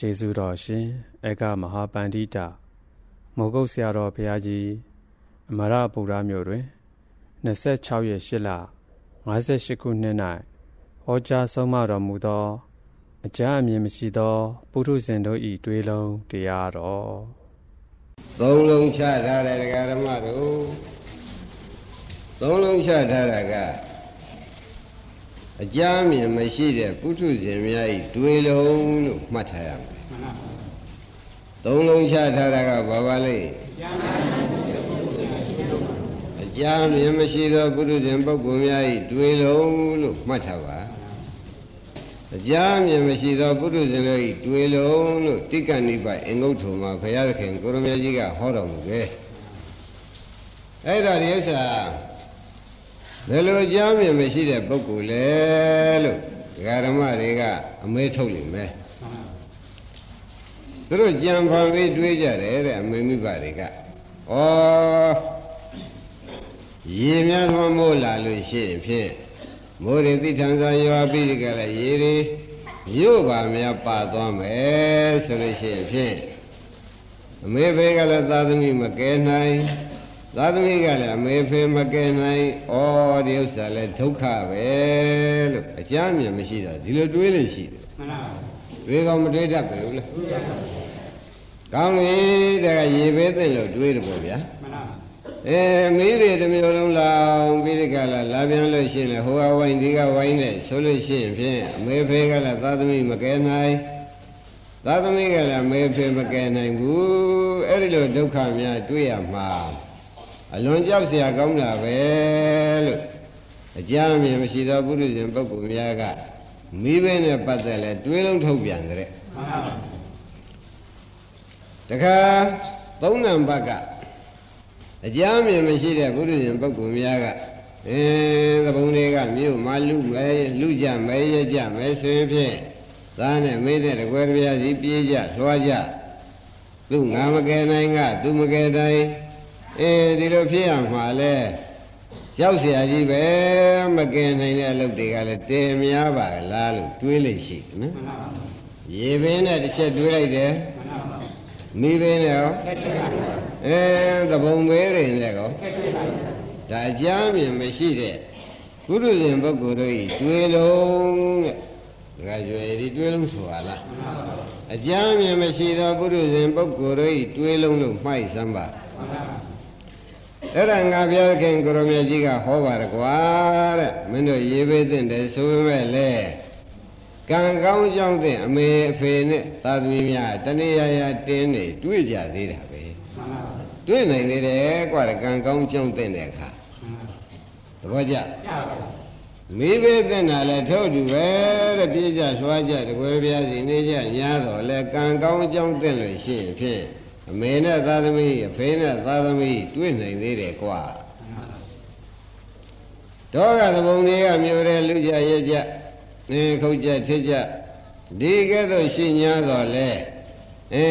ကျေးဇူးတော်ရှင်ဧကမဟာပန္တိတာမောဂုတ်ဆရာတော်ဘုရားကြီးအမရပူရမြို့တွင်26ရက်8လ58ခုနှစ်၌ဟောကြားဆုံးမတော်မူသောအကြအမြင်မရှိသောပုထုဇဉ်တို့ဤတွေးလုံးတရားတော်သုံးလုံးချထားတဲ့ဓမ္မတို့သုံးလုံးချထားတာက အကြအမြင်မရှိတဲ့ပုထုဇဉ်များဤတွေးလုံးလို့မှတ်ထားရမယ်သုံးလုံးချထားတာကဘာပါလဲအကြအမြင်မရှိသောပုထုဇဉ်ပုဂ္ဂိုလ်များဤတွေးလုံးလို့မှတ်ထားပါအကြအမြင်မရှိသောပုထုဇဉ်တို့ဤတွေးလုံးလို့တိက္ကဏိပအင်္ဂုတ္ထုမှာဘုရားသခင်ကိုရမကြီးကဟောတော်မူတယ်အဲ့တော့ဒီဥစ္စာ ဘယ်လိုကြားမြင်မရှိတဲ့ပုဂ္ဂိုလ်လဲလို့ဒကာဓမ္မတွေကအမေးထုတ်လိမ့်မယ်သူတို့ကြံဖန်ပြီးတွေးကြတယ်တဲ့အမေမိဘတွေကဩရေများလွှမ်းမိုးလာလို့ရှိရင်ဖြင့်မိုးတွေသိထန်စွာရွာပြီးကြလည်းရေတွေမြို့ပါများပါသွားမယ်ဆိုလို့ရှိရင်ဖြင့်အမေဖေကလည်းသာသမီမကဲနိုင် သာသမီကလည်းအမေဖေမကယ်နိုင်ဩဒီဥစ္စာလဲဒုက္ခပဲလို့အကြမ်းမြင်မရှိတာဒီလိုတွေးလို့ရှိတယ်မှန်ပါဘူးတွေးကောင်းမတွေးတတ်ပဲဘူးလားကောင်းပြီတကရေပဲသိလို့တွေးတယ်ပေါ့ဗျာမှန်ပါအဲမီးတွေတစ်မျိုးလုံးလောင်ပြီးဒီကလာလာပြန်လို့ရှိရင်ဟိုကဝိုင်းဒီကဝိုင်းနဲ့ဆိုလို့ရှိရင်ဖြင့်အမေဖေကလည်းသာသမီမကယ်နိုင်သာသမီကလည်းအမေဖေမကယ်နိုင်ဘူးအဲ့ဒီလိုဒုက္ခများတွေ့ရမှာ အလွန်ကြောက်เสียကောင်းတာပဲလို့အကြမ်းမြင်မရှိသောပုရိသင်ပုဂ္ဂိုလ်များကမိဘနဲ့ပတ်သက်လဲတွေးလုံးထုတ်ပြန်တဲ့တခါသုံးနံပါတ်ကအကြမ်းမြင်မရှိတဲ့ပုရိသင်ပုဂ္ဂိုလ်များကအဲသဘုံတွေကမြို့မှာလူမဲလူကြမဲရကြမဲဆိုရင်ဖြင့်သားနဲ့မေးတဲ့တကွယ်တပြားစီပြေးကြလွှားကြသူငါမကယ်နိုင်ကသူမကယ်တိုင်း အေးဒီလိုဖြစ်ရမှာလဲရောက်เสียကြီးပဲမကင်နိုင်တဲ့အလုပ်တွေကလည်းတင်များပါလားလို့တွေးလိုက်ရှိနော်ရေပင်နဲ့တစ်ချက်တွေးလိုက်တယ်မိပင်နဲ့ရောအဲသဘုံဘေးတွေနဲ့ရောဒါအကြမ်းမြင်မရှိတဲ့ပုရုဇဉ်ပုဂ္ဂိုလ်တို့ဤတွေးလုံးတဲ့ဒါကရွယ်ဒီတွေးလုံးဆိုပါလားအကြမ်းမြင်မရှိသောပုရုဇဉ်ပုဂ္ဂိုလ်တို့ဤတွေးလုံးလို့မှိုက်စမ်းပါ အဲ့ဒါငါဘုရားခင်ကိုရမကြီးကဟောပါရကွာတဲ့မင်းတို့ရေးပေးတဲ့တယ်ဆိုပေမဲ့လေကံကောင်းကြောင်းတဲ့အမေအဖေနဲ့သာသမီများတနေ့ရရတင်းနေတွေ့ကြသေးတာပဲတွေ့နိုင်သေးတယ်ကွာကံကောင်းကြောင်းတဲ့အခါသဘောကျမိဘတဲ့နာလဲထုတ်တူပဲတဲ့ပြေးကြလွှားကြတကွယ်ပြားစီနေကြညာတော့လဲကံကောင်းကြောင်းတဲ့လို့ရှိရင်ဖြင့် အမေနဲ့သာသမီအဖေနဲ့သာသမီတွေ့နိုင်သေးတယ်ကွာတောကသဘုံတွေကမျိုးတဲ့လူကြရဲ့ကြနေခုတ်ကြထစ်ကြဒီကဲ့သို့ရှိညာတော်လဲအဲ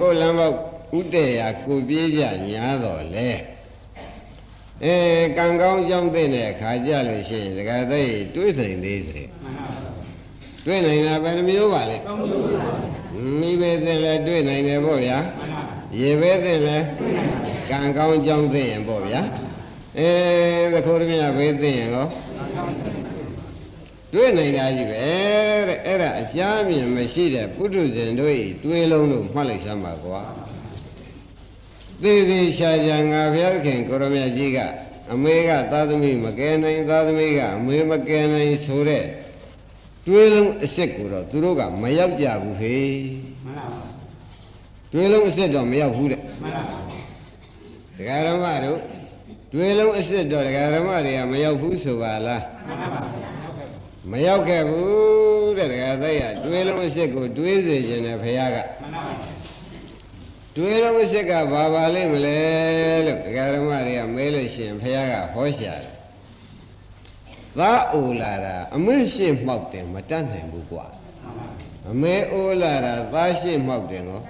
ကိုလမ်းပေါက်ဥတည့်ရာကိုပြေးကြညာတော်လဲအဲကံကောင်းကြောင်းတဲ့အခါကြလို့ရှိရင်ဒကာသိတွေးနိုင်သေးတယ်တွေးနိုင်တာဘယ်နှမျိုးပါလဲမိဘသိလဲတွေးနိုင်တယ်ပေါ့ဗျာ ရေပဲသိလဲကံကောင်းကြောင်းသိရင်ပေါ့ဗျာအဲသခိုးတမြဘေးသိရင်ရောတွေ့နိုင်တာကြီးပဲတဲ့အဲ့ဒါအကြမ်းမြင်မရှိတဲ့ပုထုဇဉ်တို့ဤတွေးလုံးလို့မှတ်လိုက်စမ်းပါကွာသေးသေးရှာရှာငါဘုရားခင်ကိုရမကြီးကအမေကသာသမီမကယ်နိုင်သာသမီကအမေမကယ်နိုင်ဆိုတဲ့တွေးလုံးအစ်စ်ကိုတော့သူတို့ကမရောက်ကြဘူးဟေးမှန်ပါပါ တွေလုံးအစ်စ်တော့မရောက်ဘူးတဲ့မှန်ပါပါဒကာရမတို့တွေလုံးအစ်စ်တော့ဒကာရမတွေကမရောက်ဘူးဆိုပါလားမှန်ပါပါမရောက်ခဲ့ဘူးတဲ့ဒကာသက်ရတွေလုံးအစ်စ်ကိုတွေးစေခြင်းနဲ့ဘုရားကမှန်ပါပါတွေလုံးအစ်စ်ကဘာပါလိမ့်မလဲလို့ဒကာရမတွေကမေးလို့ရှိရင်ဘုရားကဟောရှာတယ်သားအိုလာတာအမင်းရှင်းမှောက်တယ်မတတ်နိုင်ဘူးကွာ အမေအိုးလာတာသားရှိမှောက်တယ်နော်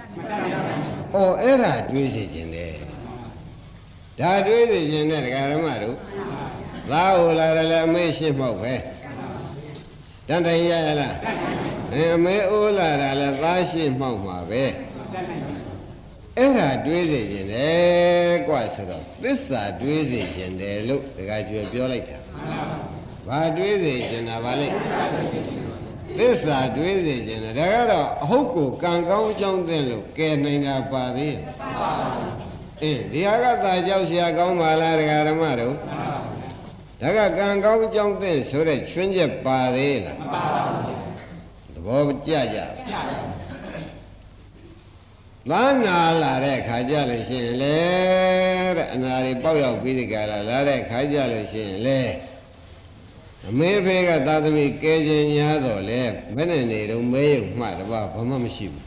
ဩအဲ့ဒါတွေးစီခြင်းလေဒါတွေးစီခြင်းနဲ့ဒကာရမတို့သားအိုးလာတယ်လည်းအမေရှိမှောက်ပဲ တန်တိုင်ရရလားအဲအမေအိုးလာတာလဲသားရှိမှောက်မှာပဲအဲ့ဒါတွေးစေခြင်းတယ်กว่าဆိုတော့သစ္စာတွေးစေခြင်းတယ်လို့တခါကျွေပြောလိုက်တာဘာတွေးစေခြင်းတာဘာလဲ သစ္စာတွေးစေခြင်းတယ်ဒါကတော့အဟုတ်ကိုကံကောင်းအကြောင်းသိလို့ကဲနိုင်တာပါသေးအင်းဒီဟာကသာကြောက်เสียကောင်းပါလားဒကာဓမ္မတို့ဒါကကံကောင်းအကြောင်းသိဆိုတဲ့ချွင်းချက်ပါသေးလားမပါပါဘူးသဘောကျကြသာနာလာတဲ့ခါကြလို့ရှိရင်လေတဲ့အနာတွေပေါက်ရောက်ပြီးဒီကလာလာတဲ့ခါကြလို့ရှိရင်လေ အမေဖေကသာသမီကဲခြင်းများတော့လေဘယ်နဲ့နေတော့မဲရုံမှတပါဘာမှမရှိဘူး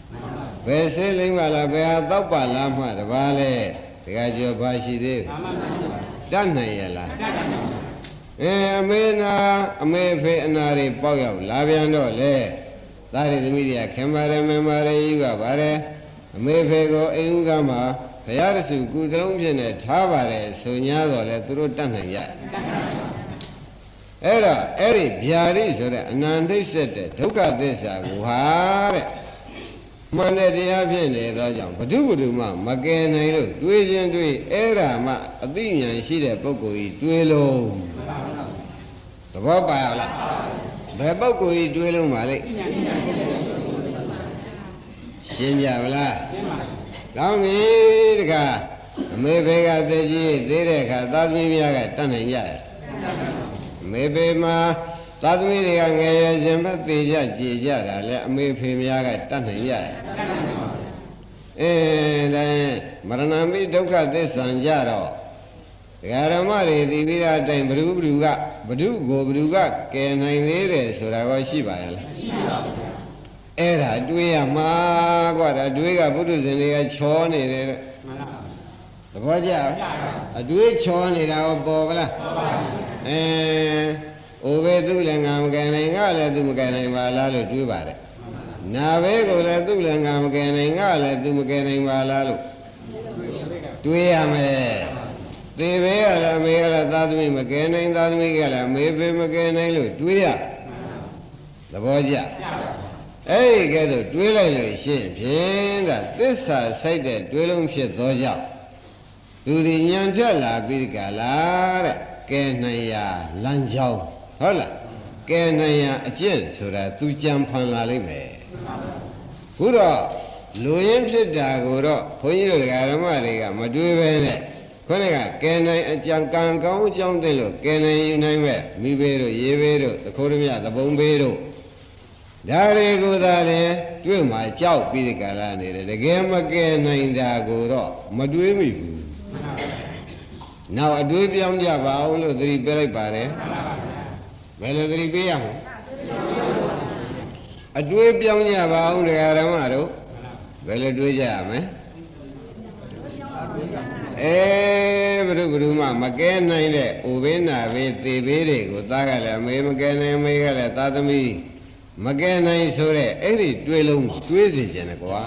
ဘယ်ဆေးလိမ့်ပါလားဘယ်ဟာတောက်ပါလားမှတပါလေတကယ်ကြောဘာရှိသေးလဲတတ်နိုင်ရလားအဲအမေနာအမေဖေအနာတွေပေါက်ရောက်လာပြန်တော့လေသားရီသမီးတွေကခင်ပါတယ်မင်ပါတယ်ယူကပါတယ်အမေဖေကိုအိမ်ဥကမှာဘုရားတဆူကုသလုံးဖြစ်နေထားပါတယ်ဆို냐တော့လေသူတို့တတ်နိုင်ရ အဲ့တော့အဲ့ဒီဗျာရိဆိုတဲ့အနန္တိတ်ဆက်တဲ့ဒုက္ခသစ္စာကိုဟာတဲ့မှန်တဲ့တရားဖြစ်နေသောကြောင့်ဘု து ဘု து မှမကယ်နိုင်လို့တွေးခြင်းတွေးအဲ့ဒါမှအသိဉာဏ်ရှိတဲ့ပုဂ္ဂိုလ်ကြီးတွေးလုံးသဘောပါရလားဘယ်ပုဂ္ဂိုလ်ကြီးတွေးလုံးပါလိမ့်ရှင်းကြဗလားရှင်းပါကောင်းပြီတခါအမေဖေကတကြီးသေးတဲ့အခါသာသမီများကတတ်နိုင်ကြတယ်အ မေပေမှာသာသမီတွေကငယ်ရရှင်မသေးကြကြည်ကြတာလေအမေဖေများကတတ်နိုင်ရတယ်အဲဒါမရဏမိဒုက္ခသစ္စာကြတော့ဒဂရမတွေဒီပြီးတာအတိုင်းဘ ᱹ ဘ ᱹ ကဘ ᱹ ကိုဘ ᱹ ကကယ်နိုင်သေးတယ်ဆိုတာကရှိပါရဲ့လားရှိပါဘူးအဲ့ဒါတွေးရမှာကွာဒါတွေးကဘုဒ္ဓဇင်တွေကချောနေတယ်မှန်ပါဘူးသဘောကျအတွေးချောနေတာကိုပေါ်ကလားပေါ်ပါဘူး အဲအိုပဲသူလည်းငါမကယ်နိုင်ငါလည်းသူမကယ်နိုင်ပါလားလို့တွေးပါတယ်နာပဲကိုလည်းသူလည်းငါမကယ်နိုင်ငါလည်းသူမကယ်နိုင်ပါလားလို့တွေးရမယ်သေဘေးကလည်းမေကလည်းသာသမီမကယ်နိုင်သာသမီကလည်းမေဘေးမကယ်နိုင်လို့တွေးရသဘောကျအဲ့ဒီကဲတော့တွေးလိုက်လို့ရှိရင်ဖြင့်ကသစ္စာစိုက်တဲ့တွေးလုံးဖြစ်သောကြောင့်သူဒီညံထက်လာပြီးကြလားတဲ့ ကဲနိုင်ရလမ်းကြောင်းဟုတ်လားကဲနိုင်ရအကျင့်ဆိုတာသူကြံဖန်လာလိမ့်မယ်ခုတော့လူရင်းဖြစ်တာကိုတော့ဘုန်းကြီးတို့ဓမ္မတွေကမတွေးပဲနဲ့ခေါင်းကကဲနိုင်အကြံကံကောင်းအကြောင်းသိလို့ကဲနိုင်ယူနိုင်မဲ့မိဘေးတို့ရေဘေးတို့သခိုးရမြသဘုံဘေးတို့ဒါတွေကိုသာလေတွေ့မှကြောက်ပြီးဒီကလာနေတယ်တကယ်မကယ်နိုင်တာကိုတော့မတွေးမိဘူး နောက်အတွေးပြောင်းကြပါအောင်လို့သတိပေးလိုက်ပါတယ်ဘယ်လိုသတိပေးရမလဲအတွေးပြောင်းကြပါအောင်တရားဓမ္မတို့ဘယ်လိုတွေးကြရမလဲအဲဘုရုဘုရုမမကဲနိုင်တဲ့ဥဘေးနာဘေးသေဘေးတွေကိုသားကလည်းအမေမကဲနိုင်မေကလည်းသာသမီမကဲနိုင်ဆိုတဲ့အဲ့ဒီတွေးလုံးတွေးစီခြင်းကွာ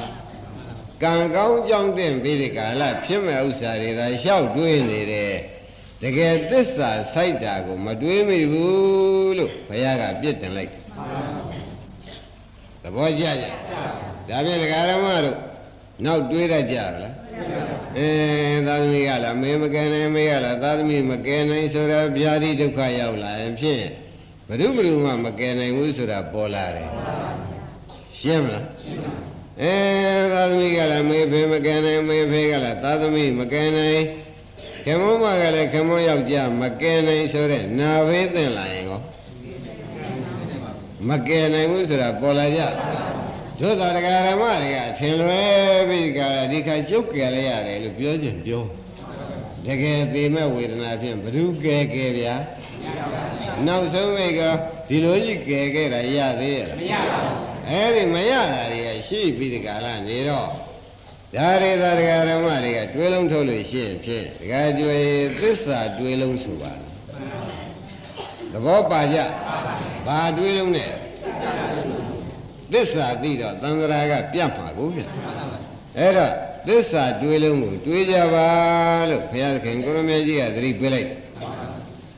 ကံကောင်းကြောင်းတဲ့ပြီးဒီကာလဖြစ်မဲ့ဥစ္စာတွေသာလျှောက်တွေးနေတယ်တကယ်သစ္စာစိုက်တာကို မတွေးမိဘူးလို့ဘုရားကပြစ်တင်လိုက်တယ်သဘောကျကြဒါဖြင့်ဒကာရမတို့နောက်တွေးတတ်ကြလားအဲသာသမီကလည်းမေမကယ်နိုင်မေကလည်းသာသမီမကယ်နိုင်ဆိုတော့ဗျာတိဒုက္ခရောက်လာရင်ဖြင့်ဘ누구ဘ누구မှမကယ်နိုင်ဘူးဆိုတာပေါ်လာတယ်ရှင်းမလား အဲသာသမီကလည်းမေဖေမကယ်နိုင်မေဖေကလည်းသာသမီမကယ်နိုင်ခင်မောမကလည်းခင်မောယောက်ျားမကယ်နိုင်ဆိုတဲ့နာဘေးသင်လာရင်ကောမကယ်နိုင်ဘူးဆိုတာပေါ်လာကြတို့သာတရားဓမ္မတွေကထင်လွဲပြီးကြဒီခါကျုပ်ကယ်လိုက်ရတယ်လို့ပြောခြင်းပြောတကယ်သေမဲ့ဝေဒနာဖြင့်ဘ ᱹ ကယ်ကယ်ဗျာနောက်ဆုံးမိကဒီလိုကြီးကယ်ခဲ့တာရသေးရဲ့မရပါဘူး အဲ့ဒီမရတာတွေကရှိပြီးဒီကလာနေတော့ဒါတွေသာဒကာဓမ္မတွေကတွေးလုံးထုတ်လို့ရှိရင်ဖြင့်ဒကာကျွေသစ္စာတွေးလုံးဆိုပါလားသဘောပါကြဘာတွေးလုံးနဲ့သစ္စာသိတော့သံဃာကပြတ်မှာကိုဗျအဲ့တော့သစ္စာတွေးလုံးကိုတွေးကြပါလို့ဘုရားသခင်ကိုရမေကြီးကသတိပေးလိုက်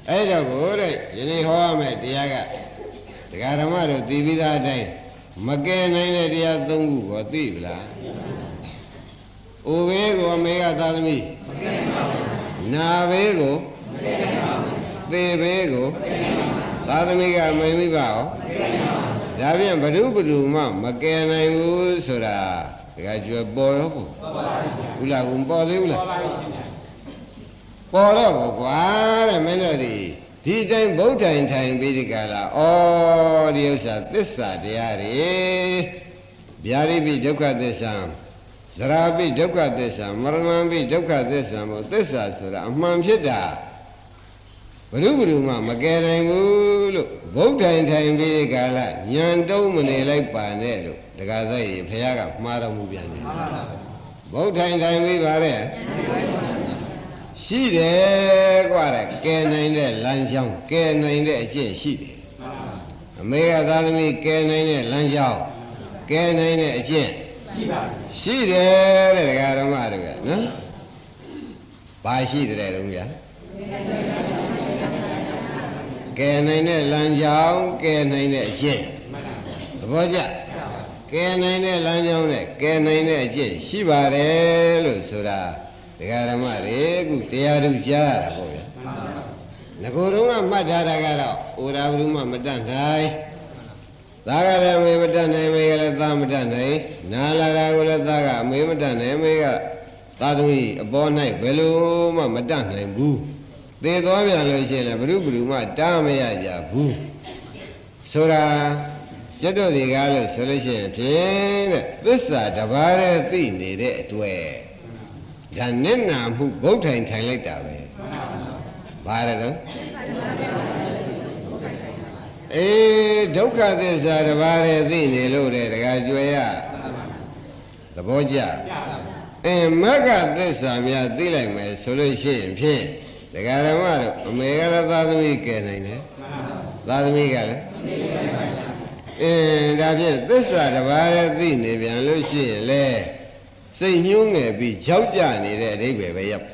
အဲ့တော့ကိုတဲ့ယနေ့ဟောရမယ့်တရားကဒတရားဓမ္မတို့သိပြီးသားအတိုင်း မကယ်နိုင်တဲ့တရားသုံးခုကိုသိပြီလားအိုဘေးကိုအမေကသာသမီမကယ်ပါဘူးနာဘေးကိုမကယ်ပါဘူးသေဘေးကိုမကယ်ပါဘူးသာသမီကမိမိပါရောမကယ်ပါဘူးဒါဖြင့်ဘ ᱹ ဘုဒ္ဓမှမကယ်နိုင်ဘူးဆိုတာတခါကျွယ်ပေါ်ရောပေါ့ပေါ်ပါဘူးဘူးလားဘူးပေါ်သေးဘူးလားပေါ်ပါဘူးပေါ်တော့ကိုကွာတဲ့မင်းတို့ဒီ ဒီတိုင်းဗုဒ္ဓံထိုင်ပြီးဒီကလာဩဒီဥစ္စာသစ္စာတရားတွေဗျာတိပိဒုက္ခသစ္စာဇရာပိဒုက္ခသစ္စာမရဏံပိဒုက္ခသစ္စာမို့သစ္စာဆိုတာအမှန်ဖြစ်တာဘ누구ဘ누구မှမကယ်နိုင်ဘူးလို့ဗုဒ္ဓံထိုင်ပြီးဒီကလာညံတုံးမနေလိုက်ပါနဲ့လို့တက္ကသိုလ်ကြီးဘုရားကမှားတော်မူပြန်တယ်ဗုဒ္ဓံထိုင်ပြီးပါတဲ့ ရှိတယ်กว่าတဲ့ကဲနိုင်တဲ့လမ်းကြောင်းကဲနိုင်တဲ့အကျင့်ရှိတယ်အမေကသာသမီကဲနိုင်တဲ့လမ်းကြောင်းကဲနိုင်တဲ့အကျင့်ရှိပါရှိတယ်တဲ့ဒကာဓမ္မတွေကနော်ဘာရှိတယ်တုံးဗျာကဲနိုင်တဲ့လမ်းကြောင်းကဲနိုင်တဲ့အကျင့်သဘောကျကဲနိုင်တဲ့လမ်းကြောင်းနဲ့ကဲနိုင်တဲ့အကျင့်ရှိပါတယ်လို့ဆိုတာ ဒကာဓမ္မတွေအခုတရားသူကြားရတာပေါ့ဗျာငကိုယ်တော့ကမှတ်ထားတာကတော့ဩရာဘုမမတတ်နိုင်သားကလည်းမေမတတ်နိုင်မေကလည်းသားမတတ်နိုင်နာလာတာကိုလည်းသားကအမေမတတ်နိုင်မေကသာသမီအပေါ်၌ဘယ်လိုမှမတတ်နိုင်ဘူးသေသွားပြန်လို့ရှိရင်လည်းဘ ᱹ ဘုမှတားမရကြဘူးဆိုတာကျွတ်တို့ဒီကားလို့ဆိုလို့ရှိရင်ဖြင့်တဲ့သစ္စာတပါးတည်းသိနေတဲ့အတွက် ဒါနဲ့နာမှုဗုဒ္ဓံထိုင်လိုက်တာပဲဘာလဲတော့အေးဒုက္ခသစ္စာတပါးတည်းသိနေလို့တဲ့တခါကြွယ်ရသဘောကျအင်းမက္ခသစ္စာများသိလိုက်မယ်ဆိုလို့ရှိရင်ဖြင့်ဒကာဓမ္မတို့အမေကလည်းသာသမီကယ်နိုင်တယ်သာသမီကလည်းအင်းဒါဖြင့်သစ္စာတစ်ပါးလည်းသိနေပြန်လို့ရှိရင်လေ စိတ်ညှိုးငယ်ပြီးကြောက်ကြနေတဲ့အဓိပ္ပာယ်ပဲရောက်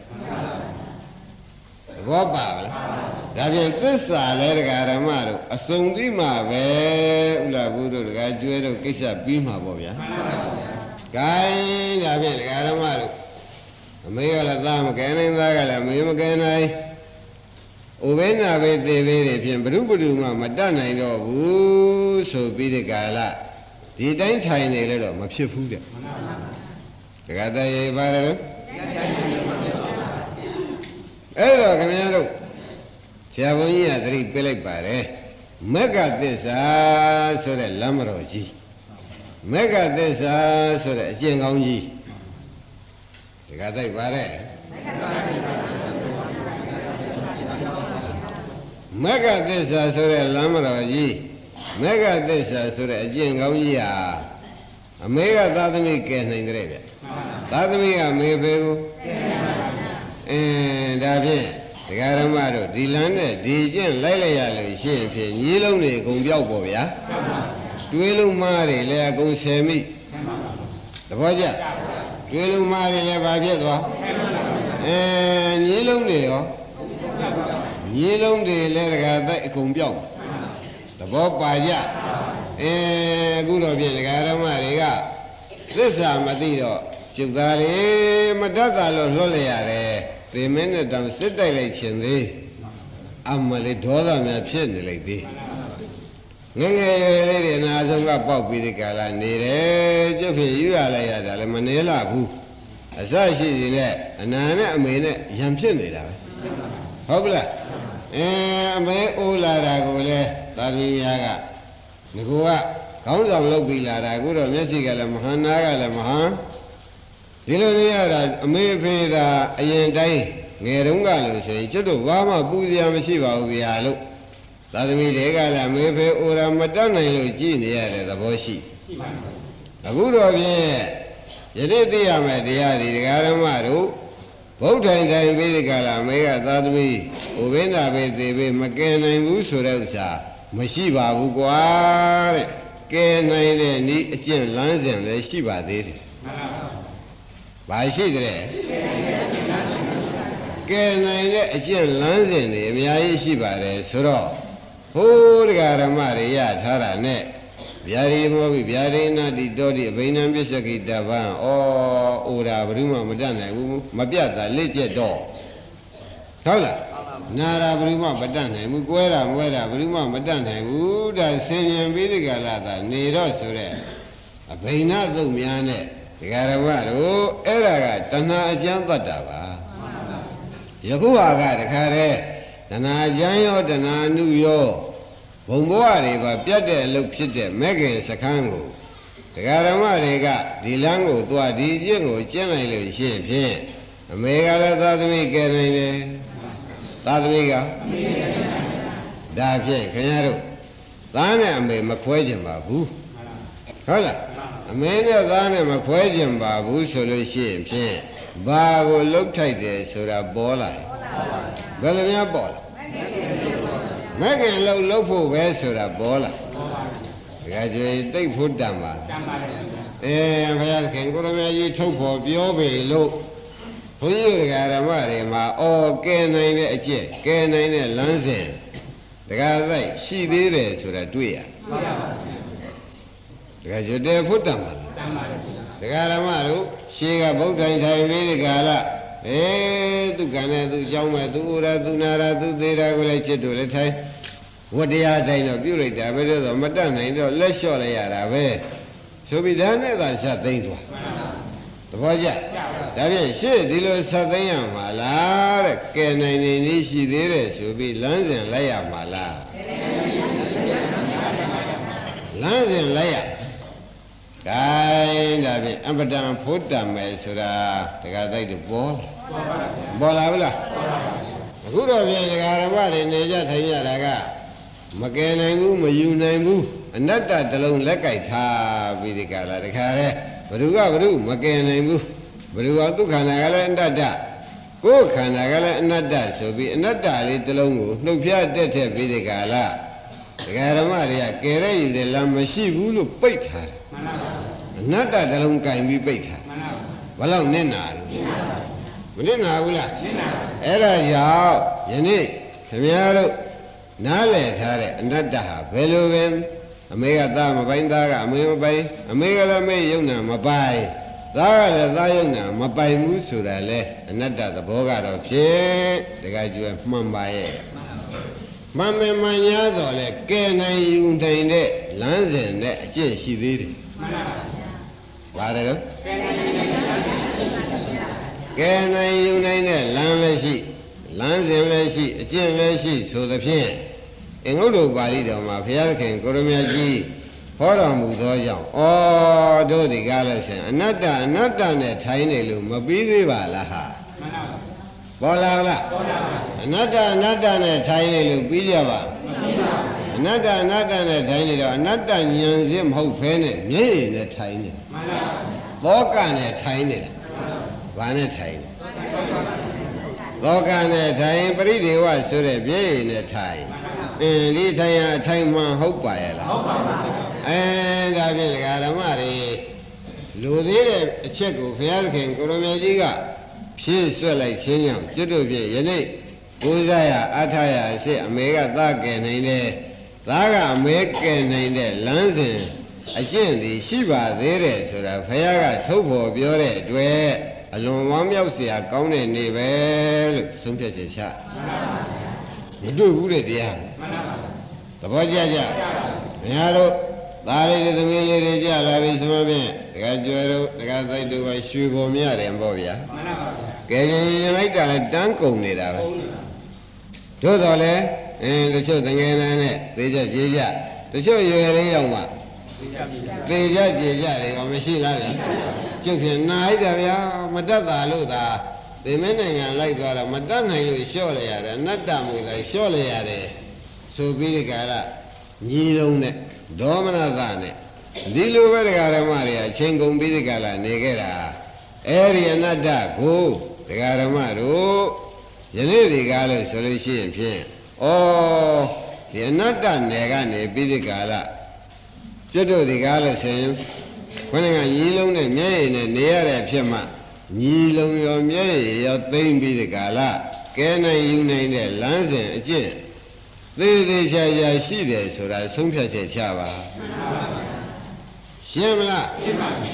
သဘောပါလားဒါဖြင့်သစ္စာလဲဒကာဓမ္မတို့အစုံသိမှပဲဥလာဘူးတို့ဒကာကျွဲတို့ကိစ္စပြီးမှာပေါ့ဗျာမှန်ပါဗျာ gain ဒါဖြင့်ဒကာဓမ္မတို့အမေကလည်းသားမကဲနိုင်သားကလည်းမေမကဲနိုင်ဥပိ္ပနာပဲသေသေးတွေဖြင့်ဘ ᱹ ဘ ᱹ မှမတတ်နိုင်တော့ဘူးဆိုပြီးဒီကာလဒီတိုင်းထိုင်နေလို့တော့မဖြစ်ဘူးတဲ့တ က္ကသရေပါရလို့အဲ့တော့ခင်ဗျားတို့ဆရာဘုန်းကြီးကသတိပေးလိုက်ပါတယ်မက္ကသစ္စာဆိုတဲ့လမ်းမတော်ကြီးမက္ကသစ္စာဆိုတဲ့အကျင့်ကောင်းကြီးတက္ကသိပါတယ်မက္ကသစ္စာဆိုတဲ့လမ်းမတော်ကြီးမက္ကသစ္စာဆိုတဲ့အကျင့်ကောင်းကြီးဟာ အမေကသာသမီကယ်နိုင်တဲ့ဗျသာသမီကမေဖေကိုအင်းဒါဖြင့်ဒကာရမတို့ဒီလမ်းနဲ့ဒီကျင့်လိုက်လိုက်ရလို့ရှိရင်ဖြင့်ညီးလုံးတွေအကုန်ပြောက်ပေါ့ဗျာတွေးလုံးမားတွေလည်းအကုန်ဆယ်မိသဘောကျတွေးလုံးမားတွေလည်းဘာဖြစ်သွားအဲညီးလုံးတွေရောညီးလုံးတွေလည်းဒကာတိုက်အကုန်ပြောက်သဘောပါကြ အဲအခုတော့ပြင်ဒကာရမတွေကသစ္စာမသိတော့ကျုပ်သားတွေမတတ်တာလို့လွတ်လျရတယ်သေမင်းနဲ့တောင်စစ်တိုက်လိုက်ခြင်းသေးအမလေးဒေါသများဖြစ်နေလိုက်သေးငငယ်ရွယ်လေးတွေနာဆုံးကပေါက်ပြီးဒီကလာနေတယ်ကျုပ်ဖြစ်ယူရလိုက်ရတာလည်းမနေလာဘူးအစရှိစီနဲ့အနာနဲ့အမေနဲ့ရံဖြစ်နေတာပဲဟုတ်ပလားအဲအမေအိုးလာတာကိုလည်းသာသမီများက ငကူကခေါင်းဆောင်လုပ်ပြီးလာတာအခုတော့မျက်စိကလည်းမဟန်နာကလည်းမဟန်ဒီလိုနေရတာအမေဖေးသာအရင်တိုင်းငယ်တုန်းကလို့ဆိုရင်ကျွတ်တို့ဘာမှပူစရာမရှိပါဘူးဗျာလို့သာသမီတွေကလည်းအမေဖေးအိုရာမတတ်နိုင်လို့ကြည်နေရတဲ့သဘောရှိအခုတော့ဖြင့်ယနေ့သိရမယ်တရားဒီဒကာရမတို့ဗုဒ္ဓံတိုင်းပြီးဒီကလာမေကသာသမီဥပိ္ပနာပဲသေပဲမကယ်နိုင်ဘူးဆိုတဲ့ဥစ္စာ မရှိပါဘူးကွာတဲ့ကယ်နိုင်တဲ့ဤအကျင့်လမ်းစဉ်လည်းရှိပါသေးတယ်မှန်ပါပါဘာရှိတဲ့ကယ်နိုင်တဲ့အကျင့်လမ်းစဉ်တွေအများကြီးရှိပါတယ်ဆိုတော့ဟိုးတရားဓမ္မတွေရထားတာနဲ့ဗျာဒီမောဘိဗျာဒိနာတိတောတိအဘိနံပစ္စကိတဗံဩအိုတာဘယ်သူမှမတတ်နိုင်ဘူးမပြတ်တာလက်ကျက်တော့ဟုတ်လား နာရာဘယ်သူမှမတတ်နိုင်ဘူးကွဲတာမွဲတာဘယ်သူမှမတတ်နိုင်ဘူးဒါဆင်ញံပြီးဒီကလာတာနေတော့ဆိုတဲ့အဘိနသုတ်များနဲ့တရားဓမ္မတို့အဲ့ဒါကတဏှာအကျမ်းတတ်တာပါယခုဟာကတခါတည်းတဏှာကျမ်းရောတဏှာနုရောဘုံဘဝတွေပါပြတ်တဲ့အလုပ်ဖြစ်တဲ့မဲခင်စခန်းကိုတရားဓမ္မတွေကဒီလမ်းကိုသွားဒီအကျင့်ကိုကျင့်လိုက်လို့ရှိရင်ဖြင့်အမေကလည်းသာသမီကယ်နိုင်တယ် သာသမီကဒါဖြင့်ခင်ဗျားတို့သားနဲ့အမေမခွဲကြပါဘူးဟုတ်လားအမေနဲ့သားနဲ့မခွဲကြပါဘူးဆိုလို့ရှိရင်ဖြင့်ဘာကိုလှုပ်ထိုက်တယ်ဆိုတာပေါ်လာဘယ်လိုများပေါ်လာမဲ့ခင်လှုပ်လှုပ်ဖို့ပဲဆိုတာပေါ်လာတခါကျွေတိတ်ဖို့တန်ပါတန်ပါလေအဲဘုရားခင်ကိုရမကြီးထုတ်ဖို့ပြောပေလို့ ဘုန်းကြီးတရားဓမ္မတွေမှာအော်ကဲနိုင်တဲ့အကျက်ကဲနိုင်တဲ့လမ်းစဉ်တရားဆိုင်ရှိသေးတယ်ဆိုတာတွေ့ရမှန်ပါပါတခါကျွတယ်ဖို့တန်ပါလားတန်ပါလေတရားဓမ္မတို့ရှေးကဗုဒ္ဓံထိုင်ပြီးဒီကာလအေးသူကံနဲ့သူကြောင်းမဲ့သူဥရသူနာရသူသေးတာကိုလည်းချစ်တို့လည်းထိုင်ဝတရားတိုင်းတော့ပြုလိုက်တာပဲတော့မတတ်နိုင်တော့လက်လျှော့လိုက်ရတာပဲဆိုပြီးဒါနဲ့သာရှသိမ့်သွားသ ဘောကျဒါဖြင့်ရှေ့ဒီလိုဆက်သိမ့်ရမှာလားတဲ့ကဲနိုင်နေနည်းရှိသေးတယ်ဆိုပြီးလမ်းစဉ်လိုက်ရမှာလားလမ်းစဉ်လိုက်ရဂိုင်းဒါဖြင့်အပဒံဖို့တံမယ်ဆိုတာတက္ကသိုက်တို့ပေါ်ပေါ်လာဘူးလားအခုတော့ပြင်ဒကာရမတွေနေကြထိုင်ရတာကမကယ်နိုင်ဘူးမယူနိုင်ဘူးအနတ္တတလုံးလက်ကြိုက်ထားပြီးဒီကလာတခါလဲ ဘ누구ကဘ누구မကယ်နိုင်ဘူးဘ누구ကဒုက္ခနာကလည်းအနတ္တကိုယ်ခန္ဓာကလည်းအနတ္တဆိုပြီးအနတ္တလေးတလုံးကိုနှုတ်ဖျားတက်ထက်ပြီးဒီကလာဒကာရမတွေကကယ်ရည်တယ်လားမရှိဘူးလို့ပိတ်ထားတယ်မှန်ပါပါအနတ္တတလုံးကင်ပြီးပိတ်ထားမှန်ပါပါဘယ်လောက်နစ်နာလဲမနစ်နာဘူးလားနစ်နာပါအဲ့ဒါကြောင့်ယနေ့ခင်ဗျားတို့နားလည်ထားတဲ့အနတ္တဟာဘယ်လိုပဲ အမေကသားမပိုင်သားကအမေမပိုင်အမေကလည်းမေယုံနာမပိုင်သားကလည်းသားယုံနာမပိုင်ဘူးဆိုတာလေအနတ္တသဘောကတော့ဖြင့်တခါကျွဲမှန်ပါရဲ့မမင်မှန်ရတော့လေကဲနိုင်ယူနိုင်တဲ့လမ်းစဉ်နဲ့အကျင့်ရှိသေးတယ်မှန်ပါပါပါတယ်တော့ကဲနိုင်ယူနိုင်တဲ့လမ်းလည်းရှိလမ်းစဉ်လည်းရှိအကျင့်လည်းရှိဆိုသဖြင့် အင်္ဂုတ္တပါဠိတော်မှာဘုရားသခင်ကိုရမကြီးဟောတော်မူသောကြောင့်ဩတို့ဒီကားလို့ရှင်အနတ္တအနတ္တနဲ့ထိုင်နေလို့မပြီးသေးပါလားဟာမှန်ပါပေါ်လာလားပေါ်လာပါအနတ္တအနတ္တနဲ့ထိုင်နေလို့ပြီးကြပါမပြီးပါဘူးအနတ္တအနတ္တနဲ့ထိုင်နေတော့အနတ္တဉာဏ်စစ်မဟုတ်ဖဲနဲ့မျက်ရည်နဲ့ထိုင်နေမှန်ပါသောကနဲ့ထိုင်နေတာဘာနဲ့ထိုင်သောကနဲ့ထိုင်ပရိဒေဝဆိုတဲ့မျက်ရည်နဲ့ထိုင် အင်းဒီထိုင်ရအထိုင်မှန်ဟုတ်ပါရဲ့လားဟုတ်ပါပါအဲဒါဖြင့်ဒကာဓမ္မတွေလူသေးတဲ့အချက်ကိုဘုရားသခင်ကိုရမေကြီးကဖြည့်ဆွက်လိုက်ခြင်းကြောင့်ကျွတ်တို့ဖြင့်ယနေ့ကိုးစားရအထရအရှိအမေကသာကယ်နိုင်တယ်သားကအမဲကယ်နိုင်တဲ့လမ်းစဉ်အကျင့်ဒီရှိပါသေးတယ်ဆိုတာဘုရားကထုတ်ဖော်ပြောတဲ့အတွက်အလွန်ဝမ်းမြောက်စရာကောင်းတဲ့နေ့ပဲလို့ဆုံးဖြတ်ချက်ချပါဘုရား မတွေ့ဘူးတဲ့တရားသဘောကျကြဘုရားတို့သားလေးတွေသမီးလေးတွေကြလာပြီဆိုမှဖြင့်တခါကျွဲတို့တခါသိုက်တို့ကရွှေပေါ်မြတယ်ပေါ့ဗျာမှန်ပါပါကဲရင်ရင်လိုက်တာလဲတန်းကုန်နေတာပဲတို့တော်လဲအင်းတချို့တငယ်တန်းနဲ့သေးကြကြေးကြတချို့ရွယ်လေးရောက်မှသေကြကြေကြတွေကမရှိလားဗျာကျုပ်ခင်နာလိုက်တာဗျာမတတ်တာလို့သာ သေမင်းနိုင်ငံလိုက်သွားတော့မတတ်နိုင်လို့လျှော့လိုက်ရတယ်အနတ္တမူသာလျှော့လိုက်ရတယ်ဆိုပြီးဒီကရညီလုံးနဲ့ဒေါမနသနဲ့ဒီလိုပဲတရားဓမ္မတွေအချင်းကုန်ပြီးဒီကလာနေခဲ့တာအဲ့ဒီအနတ္တကိုတရားဓမ္မတို့ယနေ့ဒီကားလို့ဆိုလို့ရှိရင်ဖြင့်ဩဒီအနတ္တနယ်ကနေပြီးဒီကလာကျွတ်တို့ဒီကားလို့ဆိုရင်ခေါင်းကညီလုံးနဲ့မျက်ရည်နဲ့နေရတဲ့ဖြစ်မှ ညီလုံးရောမျက်ရည်ရောသိမ့်ပြီးဒီကလာကဲနိုင်ယူနိုင်တဲ့လမ်းစဉ်အကျင့်သေးသေးချာချာရှိတယ်ဆိုတာဆုံးဖြတ်ချက်ချပါရှင်းမလားရှင်းပါပြီ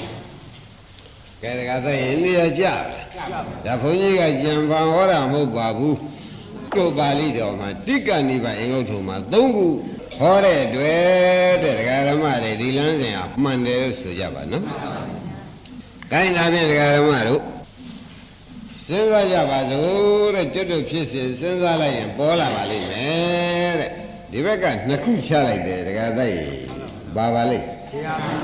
ကဲဒါကသက်ရင်နေရာကြဒါဘုန်းကြီးကကြံပန်ဟောတာမဟုတ်ပါဘူးကိုပါဠိတော်မှာတိက္ကဏိဗအင်္ဂုတ္ထုမှာ၃ခုဟောတဲ့တွေ့တဲ့ဒကာရမတွေဒီလမ်းစဉ်ဟာမှန်တယ်လို့ဆိုကြပါနော်။ ကိုင်းလာဖြင့်ဒကာရမတို့စဉ်းစားကြပါစို့တဲ့ကျွတ်တို့ဖြစ်စဉ်စဉ်းစားလိုက်ရင်ပေါ်လာပါလိမ့်မယ်တဲ့ဒီဘက်ကနှစ်ခုချလိုက်တယ်ဒကာတိုက်ဘာပါလိမ့်ဆရာမရ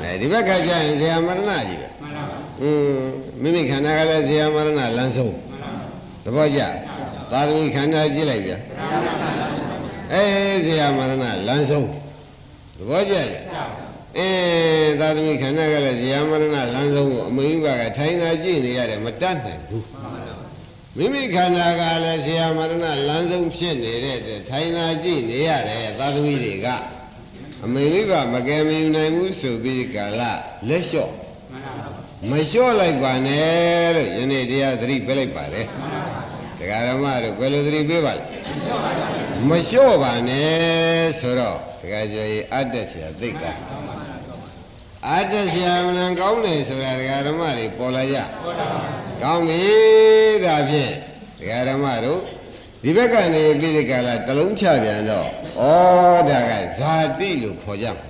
ဏအဲဒီဘက်ကကျရင်ဆရာမရဏကြီးပဲမှန်ပါပါอืมမိမိခန္ဓာကလည်းဆရာမရဏလမ်းဆုံးမှန်ပါသဘောကျသာသမီခန္ဓာကြည့်လိုက်ဗျာအေးဆရာမရဏလမ်းဆုံးသဘောကျရဲ့ အဲသာသမီခန္ဓာကလည်းဇာမရဏလမ်းဆုံးကိုအမိဘကထိုင်သာကြည့်နေရတယ်မတတ်နိုင်ဘူးမိမိခန္ဓာကလည်းဇာမရဏလမ်းဆုံးဖြစ်နေတဲ့အတွက်ထိုင်သာကြည့်နေရတယ်သာသမီတွေကအမိဘမကယ်မယူနိုင်ဘူးဆိုပြီးကာလလက်လျှော့မလျှော့လိုက်ပါနဲ့လို့ယနေ့တရားသတိပေးလိုက်ပါတယ်တရားဓမ္မတို့ဘယ်လိုသတိပေးပါလဲမလျှော့ပါနဲ့ဆိုတော့တရားကျော်ကြီးအတ္တဆရာသိက္ခာ အတ္တဆရာမနံကောင်းတယ်ဆိုတာဒကာဓမ္မတွေပေါ်လာကြပေါ်လာပါကောင်းပြီဒါဖြင့်ဒကာဓမ္မတို့ဒီဘက်ကနေပြည်ဒီကလာတလုံးချပြန်တော့ဩဒါကဇာတိလို့ခေါ်ကြမှာ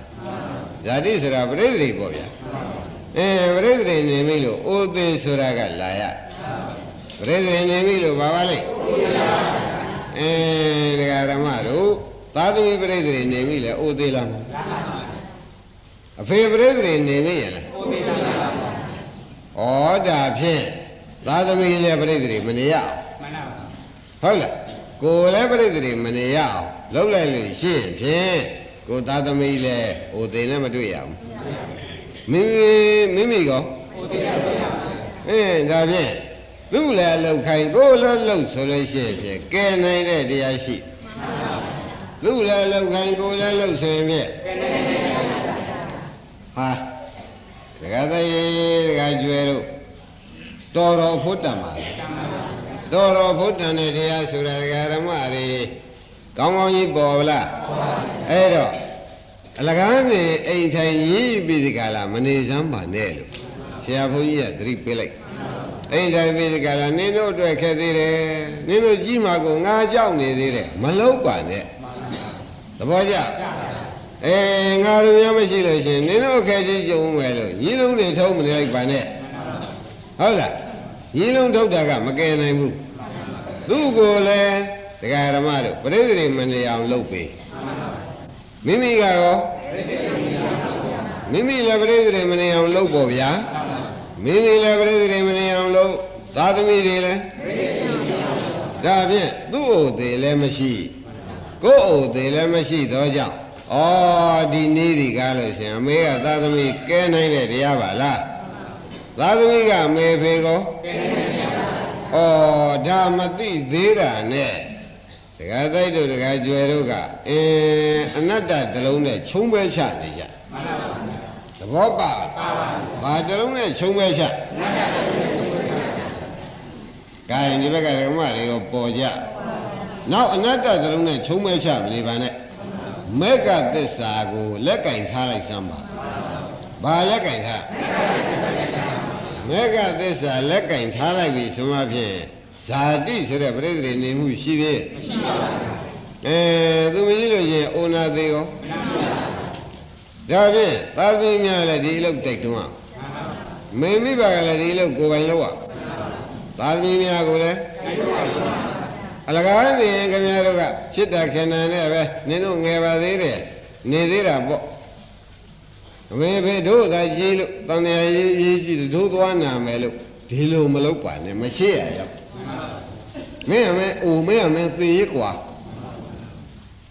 ဇာတိဆိုတာပရိသေပေါ့ဗျာအဲပရိသေနေပြီလို့အိုသေးဆိုတာကလာရပရိသေနေပြီလို့ဘာပါလဲအဲဒကာဓမ္မတို့သာသမီပရိသေနေပြီလေအိုသေးလားမ အဖေပရိသေနေပြီရလားအိုသေးလားဩဒါဖြင့်သာသမီလည်းပရိသေမနေရအောင်မှန်ပါဟုတ်လားကိုယ်လည်းပရိသေမနေရအောင်လုပ်လိုက်လို့ရှိရင်ဖြင့်ကိုသာသမီလည်းဟိုသိလည်းမတွေ့ရဘူးမိမိမိမိကောဟိုသိရပါဘူးအင်းဒါဖြင့်သူ့လည်းလှုပ်ခိုင်းကိုယ်လည်းလှုပ်ဆိုလို့ရှိရင်ဖြင့်ကဲနိုင်တဲ့တရားရှိသူ့လည်းလှုပ်ခိုင်းကိုယ်လည်းလှုပ်ဆိုရင်ဖြင့်ကဲနိုင်တဲ့တရား ဟာဒကာသေးဒကာကျွဲတို့တော်တော်ဖို့တန်ပါလေတော်တော်ဖို့တန်တဲ့တရားဆိုတာဒကာဓမ္မတွေကောင်းကောင်းကြီးပေါ်လားအဲ့တော့အလကားနေအိမ်ထိုင်ရေးပြီးဒီကလာမနေစမ်းပါနဲ့လို့ဆရာဘုန်းကြီးကသတိပေးလိုက်အိမ်ထိုင်ပြီးဒီကလာနင်းတို့အတွက်ခက်သေးတယ်နင်းတို့ကြီးမှာကိုငါကြောက်နေသေးတယ်မလုံးပါနဲ့သဘောကျ အဲငါတို့များမရှိလို့ရှင်နင်းတို့ခက်ကြီးကြုံမယ်လို့ညီလုံးတွေထုံးမနေလိုက်ပါနဲ့ဟုတ်လားညီလုံးထုတ်တာကမကယ်နိုင်ဘူးသူ့ကိုလည်းတရားဓမ္မတို့ပရိသေမနေအောင်လုပ်ပေးမိမိကရောမိမိလည်းပရိသေမနေအောင်လုပ်ပေါ့ဗျာမိမိလည်းပရိသေမနေအောင်လုပ်သာသမီတွေလည်းဒါဖြင့်သူ့အိုသေးလည်းမရှိကိုယ့်အိုသေးလည်းမရှိတော့ကြောင့် ဩဒီနေ့ဒီကားလို့ရှင်အမေကသာသမီကဲနိုင်တဲ့တရားပါလားသာသမီကမေဖေကိုကဲနိုင်တဲ့တရားပါဩဒါမသိသေးတာနဲ့ဒကာတိုက်တို့ဒကာကျွယ်တို့ကအင်းအနတ္တတလုံးနဲ့ခြုံပဲချနေကြမှန်ပါပါသဘောပါပါပါဘာတလုံးနဲ့ခြုံပဲချအနတ္တတလုံးနဲ့ခြုံပဲချကဲဒီဘက်ကဓမ္မတွေကိုပေါ်ကြနောက်အနတ္တတလုံးနဲ့ခြုံပဲချမနေပါနဲ့ မေကသစ္စာကိုလက်ကင်ထားလိုက်စမ်းပါဘာလက်ကင်ထားမေကသစ္စာလက်ကင်ထားလိုက်ပြီဆိုမှဖြင့်ဇာတိဆိုတဲ့ပြိဿတွေနေမှုရှိသေးရဲ့မရှိပါဘူးအဲသူမကြီးလို့ရင်အိုနာသေးရောဒါဖြင့်သာသမီများလည်းဒီအလုပ်တိုက်တွန်းမင်းမိဘကလည်းဒီအလုပ်ကိုယ်ပိုင်လုပ်ရသာသမီများကိုလည်း အလကားနေရင်ခင်ဗျားတို့ကစိတ္တခင်နန်နဲ့ပဲနင်တို့ငယ်ပါသေးတယ်နေသေးတာပေါ့အမေဖေတို့သာကြီးလို့တန်တရားရေးရေးကြည့်တို့သွားနာမယ်လို့ဒီလိုမလုပ်ပါနဲ့မရှိရရောက်မင်းအမေအိုမင်းအမေသေရကွာ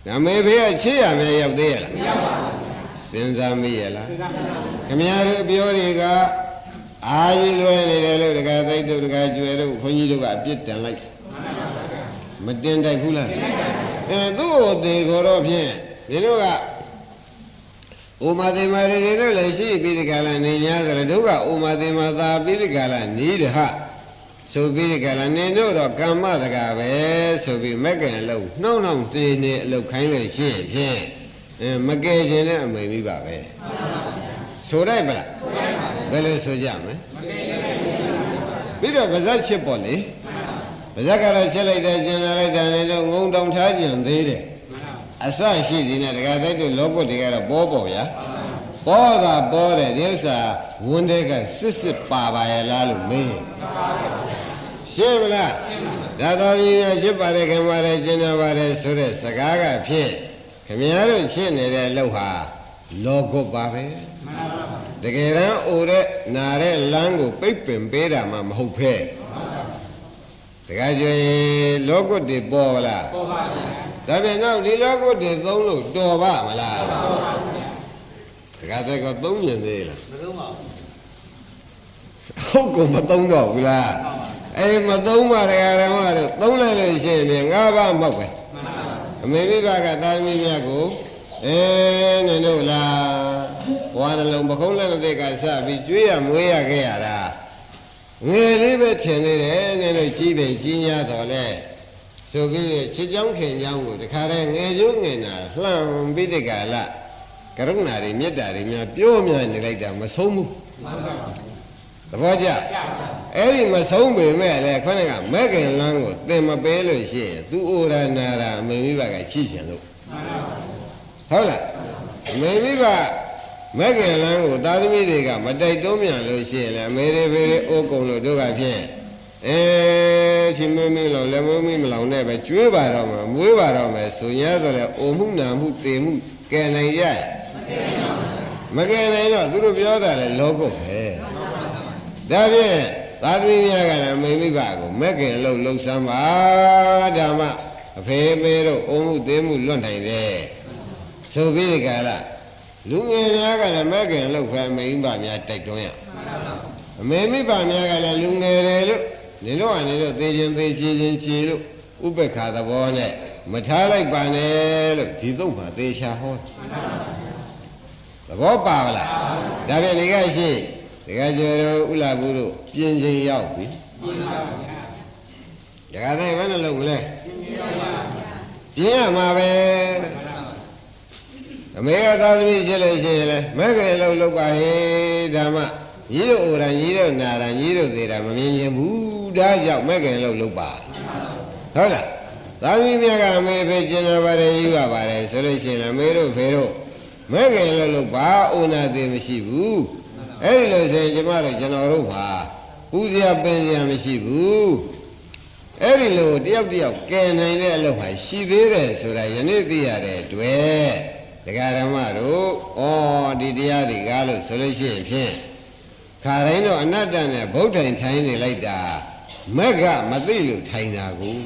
ဒါမေဖေကချေရမယ်ရောက်သေးရလားမရောက်ပါဘူးစဉ်းစားမိရလားခင်ဗျားတို့ပြောတွေကအာကြီးလွယ်နေတယ်လို့တခါသိတုတ်တခါကျွယ်တို့ခွန်ကြီးတို့ကအပြစ်တင်လိုက် မတင်တိုက်ဘူးလားအဲသူ့ကိုသေခေါ်တော့ဖြင့်ဒီတို့ကဥမာသေမာတွေတို့လည်းရှိပြီးဒီကလာနေ냐ဆိုတော့တို့ကဥမာသေမာသာပြီးဒီကလာနီးတယ်ဟာဆိုပြီးကြလားနင်တို့တော့ကမ္မတကာပဲဆိုပြီးမက်ကင်အလုပ်နှောင်းနှောင်းသေးနေအလုပ်ခိုင်းလို့ရှိရင်ဖြင့်အဲမကယ်ခြင်းနဲ့အမိန်ပြီးပါပဲဆိုလိုက်ပါလားဘယ်လိုဆိုကြမလဲပြီးတော့ဗဇက်ချစ်ပေါ့လေ ဗဇက်ကတော့ချစ်လိုက်တယ်ကျင်လာလိုက်တယ်လည်းတော့ငုံတောင်ထားကျင်သေးတယ်အစရှိသည်နဲ့ဒကာတိုက်တို့လောကုတ်တွေကတော့ပေါ်ပေါ်ဗျာပေါ်တာပေါ်တယ်ဒီဥစ္စာဝန်တဲ့ကစစ်စစ်ပါပါရဲ့လားလို့မေးရှင်းမလားဒါတော်ကြီးများရှင်းပါတယ်ခင်ပါတယ်ကျင်နာပါတယ်ဆိုတဲ့စကားကဖြစ်ခင်ဗျားတို့ရှင်းနေတဲ့လောက်ဟာလောကုတ်ပါပဲတကယ်တမ်းအိုတဲ့နာတဲ့လမ်းကိုပိတ်ပင်ပေးတာမှမဟုတ်ဖဲ တကယ်ကြွေလောကုတ်တွေပေါ်လားပေါ်ပါဗျာဒါပြန်တော့ဒီလောကုတ်တွေသုံးလို့တော်ပါမလားတော်ပါဗျာတကယ်တည်းကသုံးမြင်သေးလားမသုံးပါဘူးဟုတ်ကမသုံးတော့ဘူးလားအေးမသုံးပါတရားဓမ္မတို့သုံးလိုက်လို့ရှိရင်ငါးပါးမောက်ပဲအမေမိဘကသာသမီများကိုအဲနေလို့လားဘွားနှလုံးပခုံးလက်တဲ့ကစပြီးကျွေးရမွေးရခဲ့ရတာ ငယ်လေးပဲထင်နေတယ်နေလို့ကြီးပဲကြီးညာတော်လဲဆိုပြီးချစ်ကြောင်းခင်ကြောင်းကိုတခါတည်းငယ်ကျိုးငယ်နာလှမ်းပြီးတဲ့ကာလကရုဏာတွေမေတ္တာတွေများပြောမြနေလိုက်တာမဆုံးဘူးသဘောကျအဲ့ဒီမဆုံးပေမဲ့လည်းခொနဲ့ကမဲ့ခင်လန်းကိုသင်မပေးလို့ရှိရင်သူဩရနာရာအမေမိဘကချိချင်လို့ဟုတ်လားအမေမိဘ မဲ့ခင်လန်းကိုသာသမီတွေကမတိုက်တွန်းမြန်လို့ရှိရင်လည်းအမေတွေဖေတွေအိုးကုံလို့တို့ကဖြင့်အဲချင်းမင်းမင်းလောင်လည်းမင်းမင်းမလောင်နဲ့ပဲကျွေးပါတော့မယ်မွေးပါတော့မယ်ဆို냐ဆိုလဲအိုမှုနာမှုတေမှုကယ်နိုင်ရမကယ်နိုင်တော့သူတို့ပြောတာလေလောကုတ်ပဲဒါဖြင့်သာသမီများကလည်းမိမိဘကိုမက်ကင်လို့လှုပ်ဆမ်းပါဓမ္မအဖေမေတို့အုံမှုသေးမှုလွတ်နိုင်တယ်ဆိုပြီးဒီကလာ လူငယ်များကလည်းမက်ကင်လှုပ်ဖဲမိမိဘများတိုက်တွန်းရအမေမိဘများကလည်းလူငယ်တယ်လို့နေလို့ကနေလို့သေခြင်းသေချေခြင်းချေလို့ဥပ္ပခါသဘောနဲ့မထားလိုက်ပါနဲ့လို့ဒီသုတ်မှာသေချာဟောသဘောပါလားဒါပြန်ဒီကရှိတကယ်ကျော်တို့ဥလာဘူးတို့ပြင်ချိန်ရောက်ပြီပြင်ပါဗျာတကယ်တည်းဘယ်နှလုံးမလဲပြင်ချိန်ရောက်ပါပြင်ရမှာပဲ အမေကသာသမီရှိလို့ရှိရင်လေမဲခင်လုံးလောက်ပါဟေဓမ္မကြီးတို့အိုရန်ကြီးတို့နာရန်ကြီးတို့သေးတာမမြင်ရင်ဘူးဒါကြောင့်မဲခင်လုံးလောက်ပါဟုတ်လားသာသမီမြတ်ကအမေဖေကျင်လာပါတယ်ယူရပါတယ်ဆိုလို့ရှိရင်အမေတို့ဖေတို့မဲခင်လုံးလောက်ပါအိုနာသေးမရှိဘူးအဲ့ဒီလိုဆိုရင်ကျမတို့ကျွန်တော်တို့ပါဥစရာပင်စရာမရှိဘူးအဲ့ဒီလိုတယောက်တယောက်ကယ်နိုင်တဲ့အလုပ်ဟာရှိသေးတယ်ဆိုတာယနေ့သိရတဲ့တွေ့ တရားဓမ္မတို့ဩဒီတရားတွေကားလို့ဆိုလို့ရှိရင်ဖြင့်ခါတိုင်းတော့အနတ္တနဲ့ဗုဒ္ဓံထိုင်နေလိုက်တာမက်ကမသိလို့ထိုင်တာကို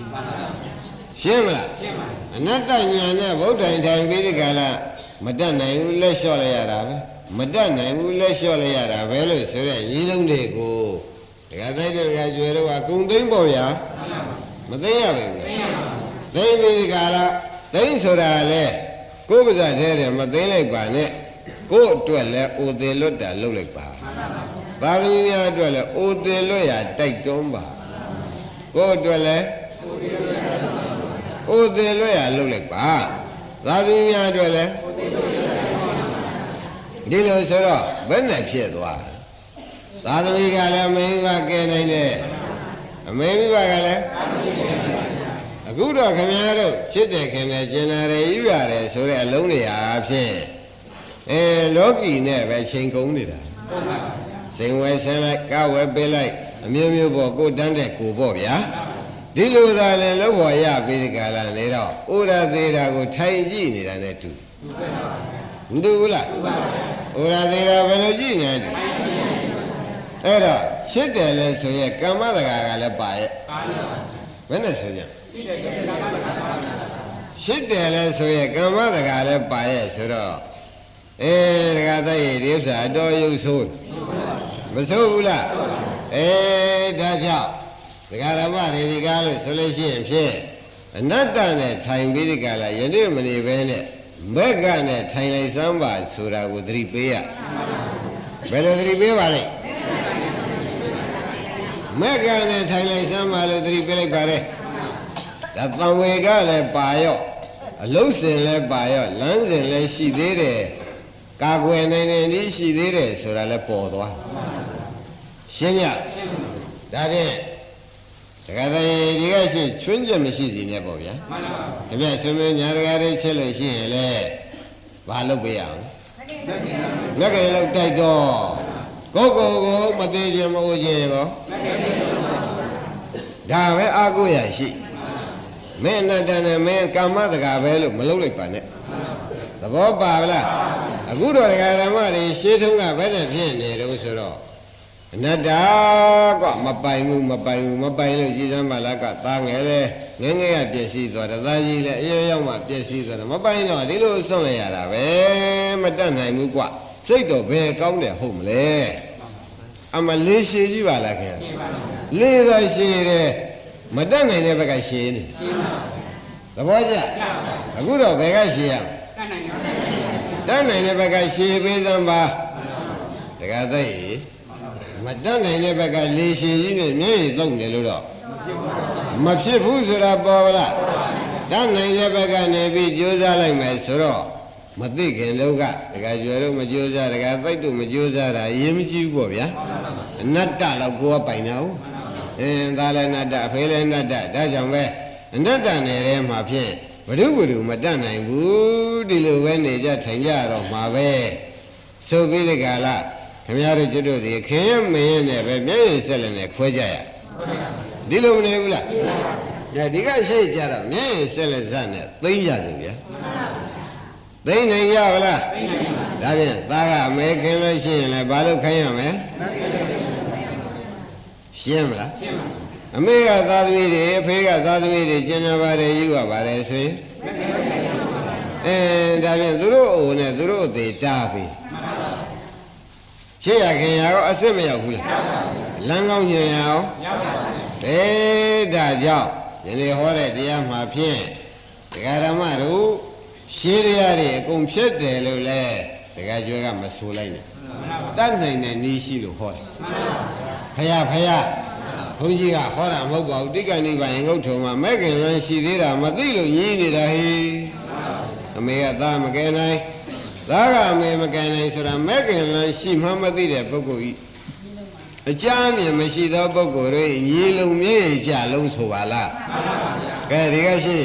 ရှင်းမလားရှင်းပါအနတ္တညာနဲ့ဗုဒ္ဓံထိုင်ပြီးဒီကလာမတတ်နိုင်ဘူးလက်လျှော့လိုက်ရတာပဲမတတ်နိုင်ဘူးလက်လျှော့လိုက်ရတာပဲလို့ဆိုတဲ့ရည်လုံးတွေကိုတရားသိတဲ့တရားကျွယ်တော့ကကုံသိမ့်ပေါ့ဗျာမသိရဘူးသိရပါဘူးသိပြီဒီကလာသိဆိုတာလေ ကိုယ်ကစားတဲ့တယ်မသိလိုက်ပါနဲ့ကိုယ်အတွက်လည်းအိုသေးလွတ်တာလုပ်လိုက်ပါသာသမီများအတွက်လည်းအိုသေးလွတ်ရတိုက်တွန်းပါကိုယ်အတွက်လည်းအိုသေးလွတ်ရလုပ်လိုက်ပါသာသမီများအတွက်လည်းဒီလိုဆိုတော့ဘယ်နဲ့ဖြစ်သွားသာသမီကလည်းမိန်းမကဲနိုင်တယ်အမေမိဘကလည်း အခုတော့ခင်ဗျားတို့ချစ်တယ်ခင်တယ်ကျင်နာတယ်ယူရတယ်ဆိုတဲ့အလုံးတွေအားဖြင့်အဲလောကီနဲ့ပဲချိန်ကုန်နေတာစိန်ဝဲဆင်းလိုက်ကဝဲပေးလိုက်အမျိုးမျိုးပေါ့ကိုတန်းတဲ့ကိုပေါ့ဗျာဒီလိုသာလဲလောက်ပေါ်ရပြီးဒီကလာနေတော့ဥရသေးတာကိုထိုင်ကြည့်နေတာနဲ့တူမတူဘူးလားဥရသေးတာဘယ်လိုကြည့်နေလဲအဲ့တော့ရှစ်တယ်လဲဆိုရဲကမ္မတကာကလည်းပါရဲ့ဘယ်နဲ့ဆိုကြ ရှစ်တယ်လဲဆိုရဲကမ္မတကာလည်းပါရဲ့ဆိုတော့အဲဒကာတိုက်ရဒီဥစ္စာအတော်ရုပ်ဆိုးမဆိုးဘူးလားအဲဒါကြောင့်ဒကာဓမ္မတွေဒီကားလို့ဆိုလို့ရှိရင်ဖြင့်အနတ္တနဲ့ထိုင်ပြီးဒီကလာယနေ့မနေပဲနဲ့မက်ကနဲ့ထိုင်လိုက်စမ်းပါဆိုတာကိုသတိပေးရဘယ်လိုသတိပေးပါလဲမမက်ကနဲ့ထိုင်လိုက်စမ်းပါလို့သတိပေးလိုက်ပါလေ ဒါတံဝေကလည်းပါရော့အလုံးစင်လည်းပါရော့လမ်းစဉ်လည်းရှိသေးတယ်ကာကွယ်နိုင်နေသည်ရှိသေးတယ်ဆိုတာလည်းပေါ်သွားရှင်းညဒါဖြင့်တခါတည်းဒီကရှိချွင်းချက်မရှိစီနဲ့ပေါ့ဗျာမှန်ပါပါဒါပြဆွေးနွေးညာတကားလေးချက်လို့ရှိရင်လေဘာလုပ်ပေးရအောင်မက်ကလေးလောက်တိုက်တော့ကိုကိုကိုမသေးခြင်းမဟုတ်ခြင်းရောဒါပဲအာကိုရရှိမ င်းအနတ္တနဲ့မင်းကာမတကာပဲလို့မလုပ်လိုက်ပါနဲ့သဘောပါလားအခုတော့ဒကာဓမ္မတွေရှေးထုံးကဘယ်နဲ့ဖြစ်နေတော့ဆိုတော့အနတ္တကမပိုင်ဘူးမပိုင်ဘူးမပိုင်လို့ကြည်စမ်းပါလားကသားငယ်လေငယ်ငယ်ကပြည့်စည်သွားတယ်သားကြီးလည်းအရွယ်ရောက်မှပြည့်စည်သွားတယ်မပိုင်တော့ဒီလိုဆုံးလိုက်ရတာပဲမတတ်နိုင်ဘူးကွစိတ်တော့ဘယ်ကောင်းတယ်ဟုတ်မလဲအမလေးရှည်ကြီးပါလားခင်ဗျလေးတော့ရှည်တယ် မတတ်နိုင်တဲ့ဘက်ကရှည်နေသဘောကျအခုတော့ဘယ်ကရှည်ရတတ်နိုင်တဲ့ဘက်ကရှည်ပေးစမ်းပါတကယ်သိမတတ်နိုင်တဲ့ဘက်ကလေရှည်ကြီးနဲ့မျက်ရည်သုံးနေလို့တော့မဖြစ်ဘူးဆိုတာပေါ်လားတတ်နိုင်တဲ့ဘက်ကနေပြီးကြိုးစားလိုက်မယ်ဆိုတော့မသိခင်လောကတကယ်ကျွယ်တော့မကြိုးစားတကယ်သိတ်တော့မကြိုးစားတာအရင်မကြည့်ဘူးပေါ့ဗျာအနတ္တလောက်ကိုယ်ကပိုင်တာဟုတ် အင်းဒါလည်းအနတ္တအဖေလည်းအနတ္တဒါကြောင့်ပဲအနတ္တနယ်ထဲမှာဖြင့်ဘ ᱹ ဘ ᱹ မတတ်နိုင်ဘူးဒီလိုပဲနေကြထိုင်ကြတော့မှာပဲဆိုပြီးဒီကလာခင်ဗျားတို့ကျွတ်တို့ဒီခင်ရမင်းနဲ့ပဲမျက်ရည်ဆက်လည်းနဲ့ခွဲကြရဒီလိုမနေဘူးလားညဒီကရှိကြတော့မျက်ရည်ဆက်လည်းစနဲ့သိမ့်ကြစုဗျာသိမ့်နိုင်ရပါလားသိမ့်နိုင်ပါဒါဖြင့်သားကအမဲခင်လို့ရှိရင်လည်းဘာလို့ခိုင်းရမလဲ ရှင်းမလားရှင်းပါအမေကသာသမီတွေအဖေကသာသမီတွေကျင်နာပါတယ်ယူရပါတယ်ဆိုရင်အဲဒါဖြင့်သူတို့အိုနဲ့သူတို့အသေးတားပြီရှေ့ရခင်ရရောအစ်စ်မရောက်ဘူးလားလမ်းကောင်းညင်ရအောင်အေးဒါကြောင့်ဒီနေ့ဟောတဲ့တရားမှာဖြင့်တရားဓမ္မတို့ရှင်းရတွေအကုန်ဖြစ်တယ်လို့လဲ တရားကျွဲကမဆိုလိုက်နဲ့တတ်နိုင်တဲ့နည်းရှိလို့ဟောတယ်ဖယားဖယားဘုန်းကြီးကဟောတာမဟုတ်ပါဘူးတိက္ကဏိဗာယငုတ်ထုံမှာမဲ့ခင်လန်းရှိသေးတာမသိလို့ညင်းနေတာဟိအမေကသားမကယ်နိုင်သားကအမေမကယ်နိုင်ဆိုတာမဲ့ခင်လန်းရှိမှမသိတဲ့ပုဂ္ဂိုလ်ဤအကြမ်းမြင်မရှိသောပုဂ္ဂိုလ်တွေညီလုံမြဲကြလုံးဆိုပါလားကဲဒီကရှိ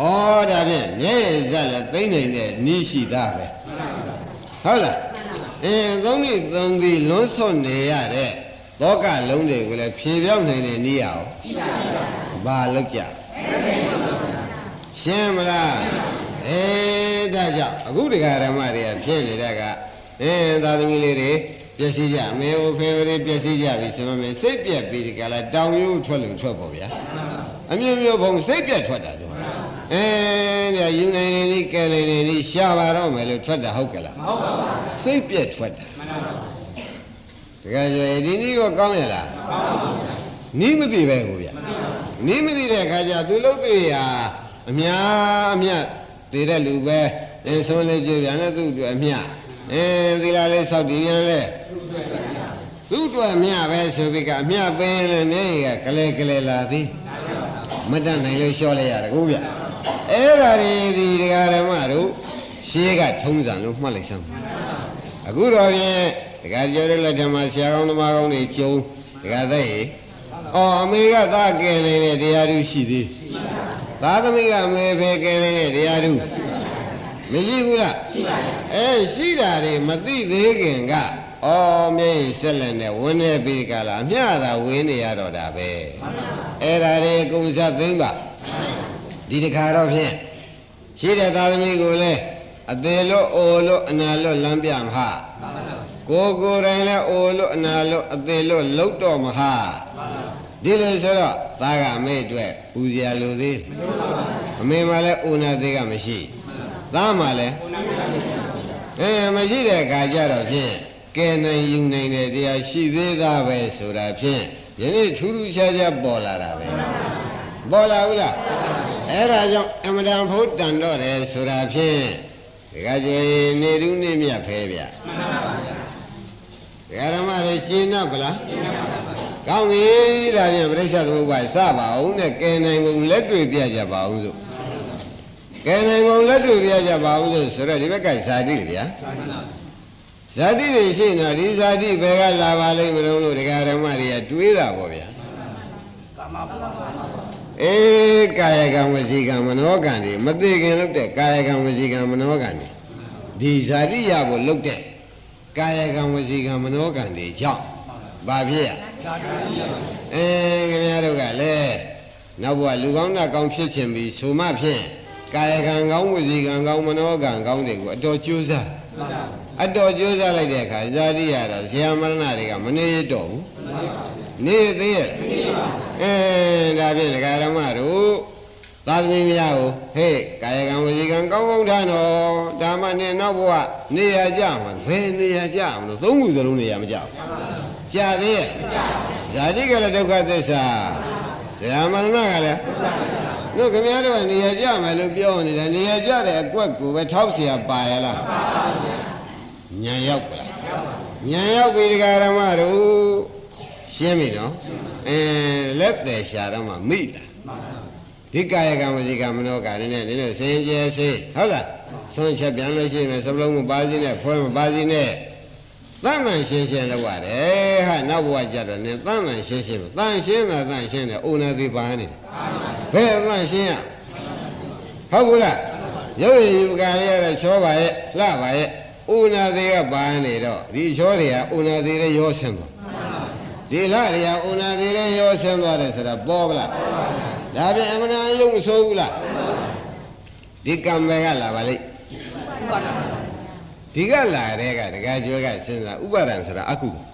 ဩဒါဖြင့်မြဲဇက်လည်းသိမ့်နေတဲ့နီးရှိသားပဲ ဟုတ်လားအင်းသုံးနှစ်သုံးသည်လွန်းဆွနေရတဲ့သောကလုံးတွေကိုလည်းဖြေပြောင်းနိုင်တဲ့နည်းအောင်ရှိပါပါဘာလောက်ကြရှင်းမလားအေးဒါကြောင့်အခုတရားဓမ္မတွေကဖြစ်နေတဲ့ကအင်းသာသမီလေးတွေပျက်စီးကြမေဟိုဖေဟိုတွေပျက်စီးကြပြီဆိုမှစိတ်ပြက်ပြီးဒီကလာတောင်ရိုးထွက်လို့ထွက်ပေါ့ဗျာအမျိုးမျိုးဘုံစိတ်ပြက်ထွက်တာတော့ အဲဒါယူနိုင်နေလိကဲနေနေလိရှားပါတော့မယ်လို့ထွက်တာဟုတ်ကလားမဟုတ်ပါဘူးစိတ်ပြက်ထွက်တာမှန်ပါပါတကယ်ဆိုရင်ဒီနည်းကိုကောင်းရလားမကောင်းပါဘူးနီးမသိပဲကိုဗျနီးမသိတဲ့အခါကျသူလုံးတွေ့ရာအများအမြတ်သေးတဲ့လူပဲအင်းဆုံးလေးကြည့်ပြန်လဲသူ့အတွက်အမြတ်အင်းသီလာလေးစောက်တည်ပြန်လဲသူ့အတွက်အမြတ်ပဲဆိုပြီးကအမြတ်ပင်လည်းနေကကလေးကလေးလာသည်မတတ်နိုင်လို့လျှော့လိုက်ရတယ်ကိုဗျ အဲ့ဒါတွေဒီဒကာဓမ္မတို့ရှေးကထုံးစံလို့မှတ်လိုက်စမ်းအခုတော့ဖြင့်ဒကာကျော်တဲ့လက်ထမှာဆရာကောင်းသမားကောင်းတွေကျုံဒကာသက်ရေအော်အမေကသားကဲနေတဲ့တရားသူရှိသေးသားသမီးကအမေဖေကဲနေတဲ့တရားသူမရှိဘူးလားရှိပါရဲ့အဲရှိတာတွေမသိသေးခင်ကအော်မြေဆက်လက်နဲ့ဝင်းနေပြီးကြလားအမျှသာဝင်းနေရတော့တာပဲအဲ့ဒါတွေအကုန်ဆက်သိမ့်ပါ ဒီတခါတော့ဖြင့်ရှိတဲ့သာသမီကိုလည်းအသေးလို့အိုလို့အနာလို့လမ်းပြမဟာကိုကိုယ်တိုင်လည်းအိုလို့အနာလို့အသေးလို့လှုပ်တော့မဟာဒီလိုဆိုတော့သားကအမေအတွက်ပူဇော်လိုသေးအမေမှလည်းအိုနာသေးကမရှိသားမှလည်းအဲမရှိတဲ့အခါကျတော့ဖြင့်ကဲနိုင်ယူနိုင်တဲ့တရားရှိသေးသားပဲဆိုတာဖြင့်ယနေ့ထူးထူးခြားခြားပေါ်လာတာပဲပေါ်လာဘူးလား အဲ့ဒါကြောင့်အမတန်ဖို့တန်တော့တယ်ဆိုတာဖြင့်ဒီကကျေနေရုနေမြတ်ဖဲဗျမှန်ပါပါဗျာဓမ္မတွေရှင်းတော့ဗလားရှင်းပါပါကကောင်းပြီဒါဖြင့်ပြိဿသမုပ္ပါစပါအောင်နဲ့ကဲနိုင်ကုန်လက်တွေ့ပြကြပါအောင်စို့ကဲနိုင်ကုန်လက်တွေ့ပြကြပါအောင်စို့ဆိုတော့ဒီဘက်ကဇာတိဗျာဇာတိတွေရှိနေတော့ဒီဇာတိဘယ်ကလာပါလိမ့်မလို့လို့ဒကာဓမ္မတွေကတွေးတာပေါ့ဗျာ အေးကာယကံဝစီကံမနောကံတွေမသိခင်လုပ်တဲ့ကာယကံဝစီကံမနောကံတွေဒီဇာတိရဖို့လုပ်တဲ့ကာယကံဝစီကံမနောကံတွေကြောင့်ဘာဖြစ်ရအဲခင်ဗျားတို့ကလည်းနောက်ဘဝလူကောင်းတာကောင်းဖြစ်ခြင်းပြီးဆိုမှဖြင့်ကာယကံကောင်းဝစီကံကောင်းမနောကံကောင်းတွေကိုအတော်ကြိုးစားအတော်ကြိုးစားလိုက်တဲ့အခါဇာတိရတော့ဇေယမရဏတွေကမနေရတော့ဘူး နေသေးရဲ့အဲဒါဖြင့်ဒကာရမတို့သာသမီများကိုဟေ့ကာယကံဝစီကံကောင်းကောင်းထားတော့ဒါမှနဲ့နောက်ဘဝနေရကြမှာဘယ်နေရကြမလို့သုံးခုစလုံးနေရမကြဘူးကြာသေးရဲ့ဇာတိကလည်းဒုက္ခသစ္စာဇေယမရဏကလည်းတို့ခင်ဗျားတို့ကနေရာကြမယ်လို့ပြောနေတယ်နေရာကြတဲ့အကွက်ကိုပဲထောက်เสียပါရလားညံရောက်ပါညံရောက်ပြီဒကာရမတို့ ရှင်းပြီနော်အဲလက်တယ်ရှာတော့မှမိတာဒီကာယကံဝစီကံမနောကလည်းနဲ့နင်တို့စင်ကြယ်စေဟုတ်လားဆွန့်ချက်ပြန်လို့ရှိရင်စပလုံးမပါစီနဲ့ဖွဲမပါစီနဲ့တန်တန်ရှင်းရှင်းလောက်ရတယ်ဟာနောက်ဘဝကြတော့နင်တန်တန်ရှင်းရှင်းတန်ရှင်းတာတန်ရှင်းတယ်အိုနာသေးပါနေတယ်ဘယ်တန်ရှင်းရဟုတ်ဘူးလားရုပ်ရည်ယူကံရတဲ့ချောပါရဲ့လှပါရဲ့အိုနာသေးကပါနေတော့ဒီချောတွေကအိုနာသေးလည်းရောဆင်းသွား ဒီလှတွေကအိုနာသေးလည်းရောဆင်းသွားတယ်ဆိုတာပေါ်ပလားဒါပြန်အမှန်တရားယုံမဆိုးဘူးလားဒီကံပဲကလာပါလိမ့်ဒီကလာတဲ့ကတကယ်ကျွဲကစဉ်းစားဥပါဒံဆိုတာအကုသိုလ်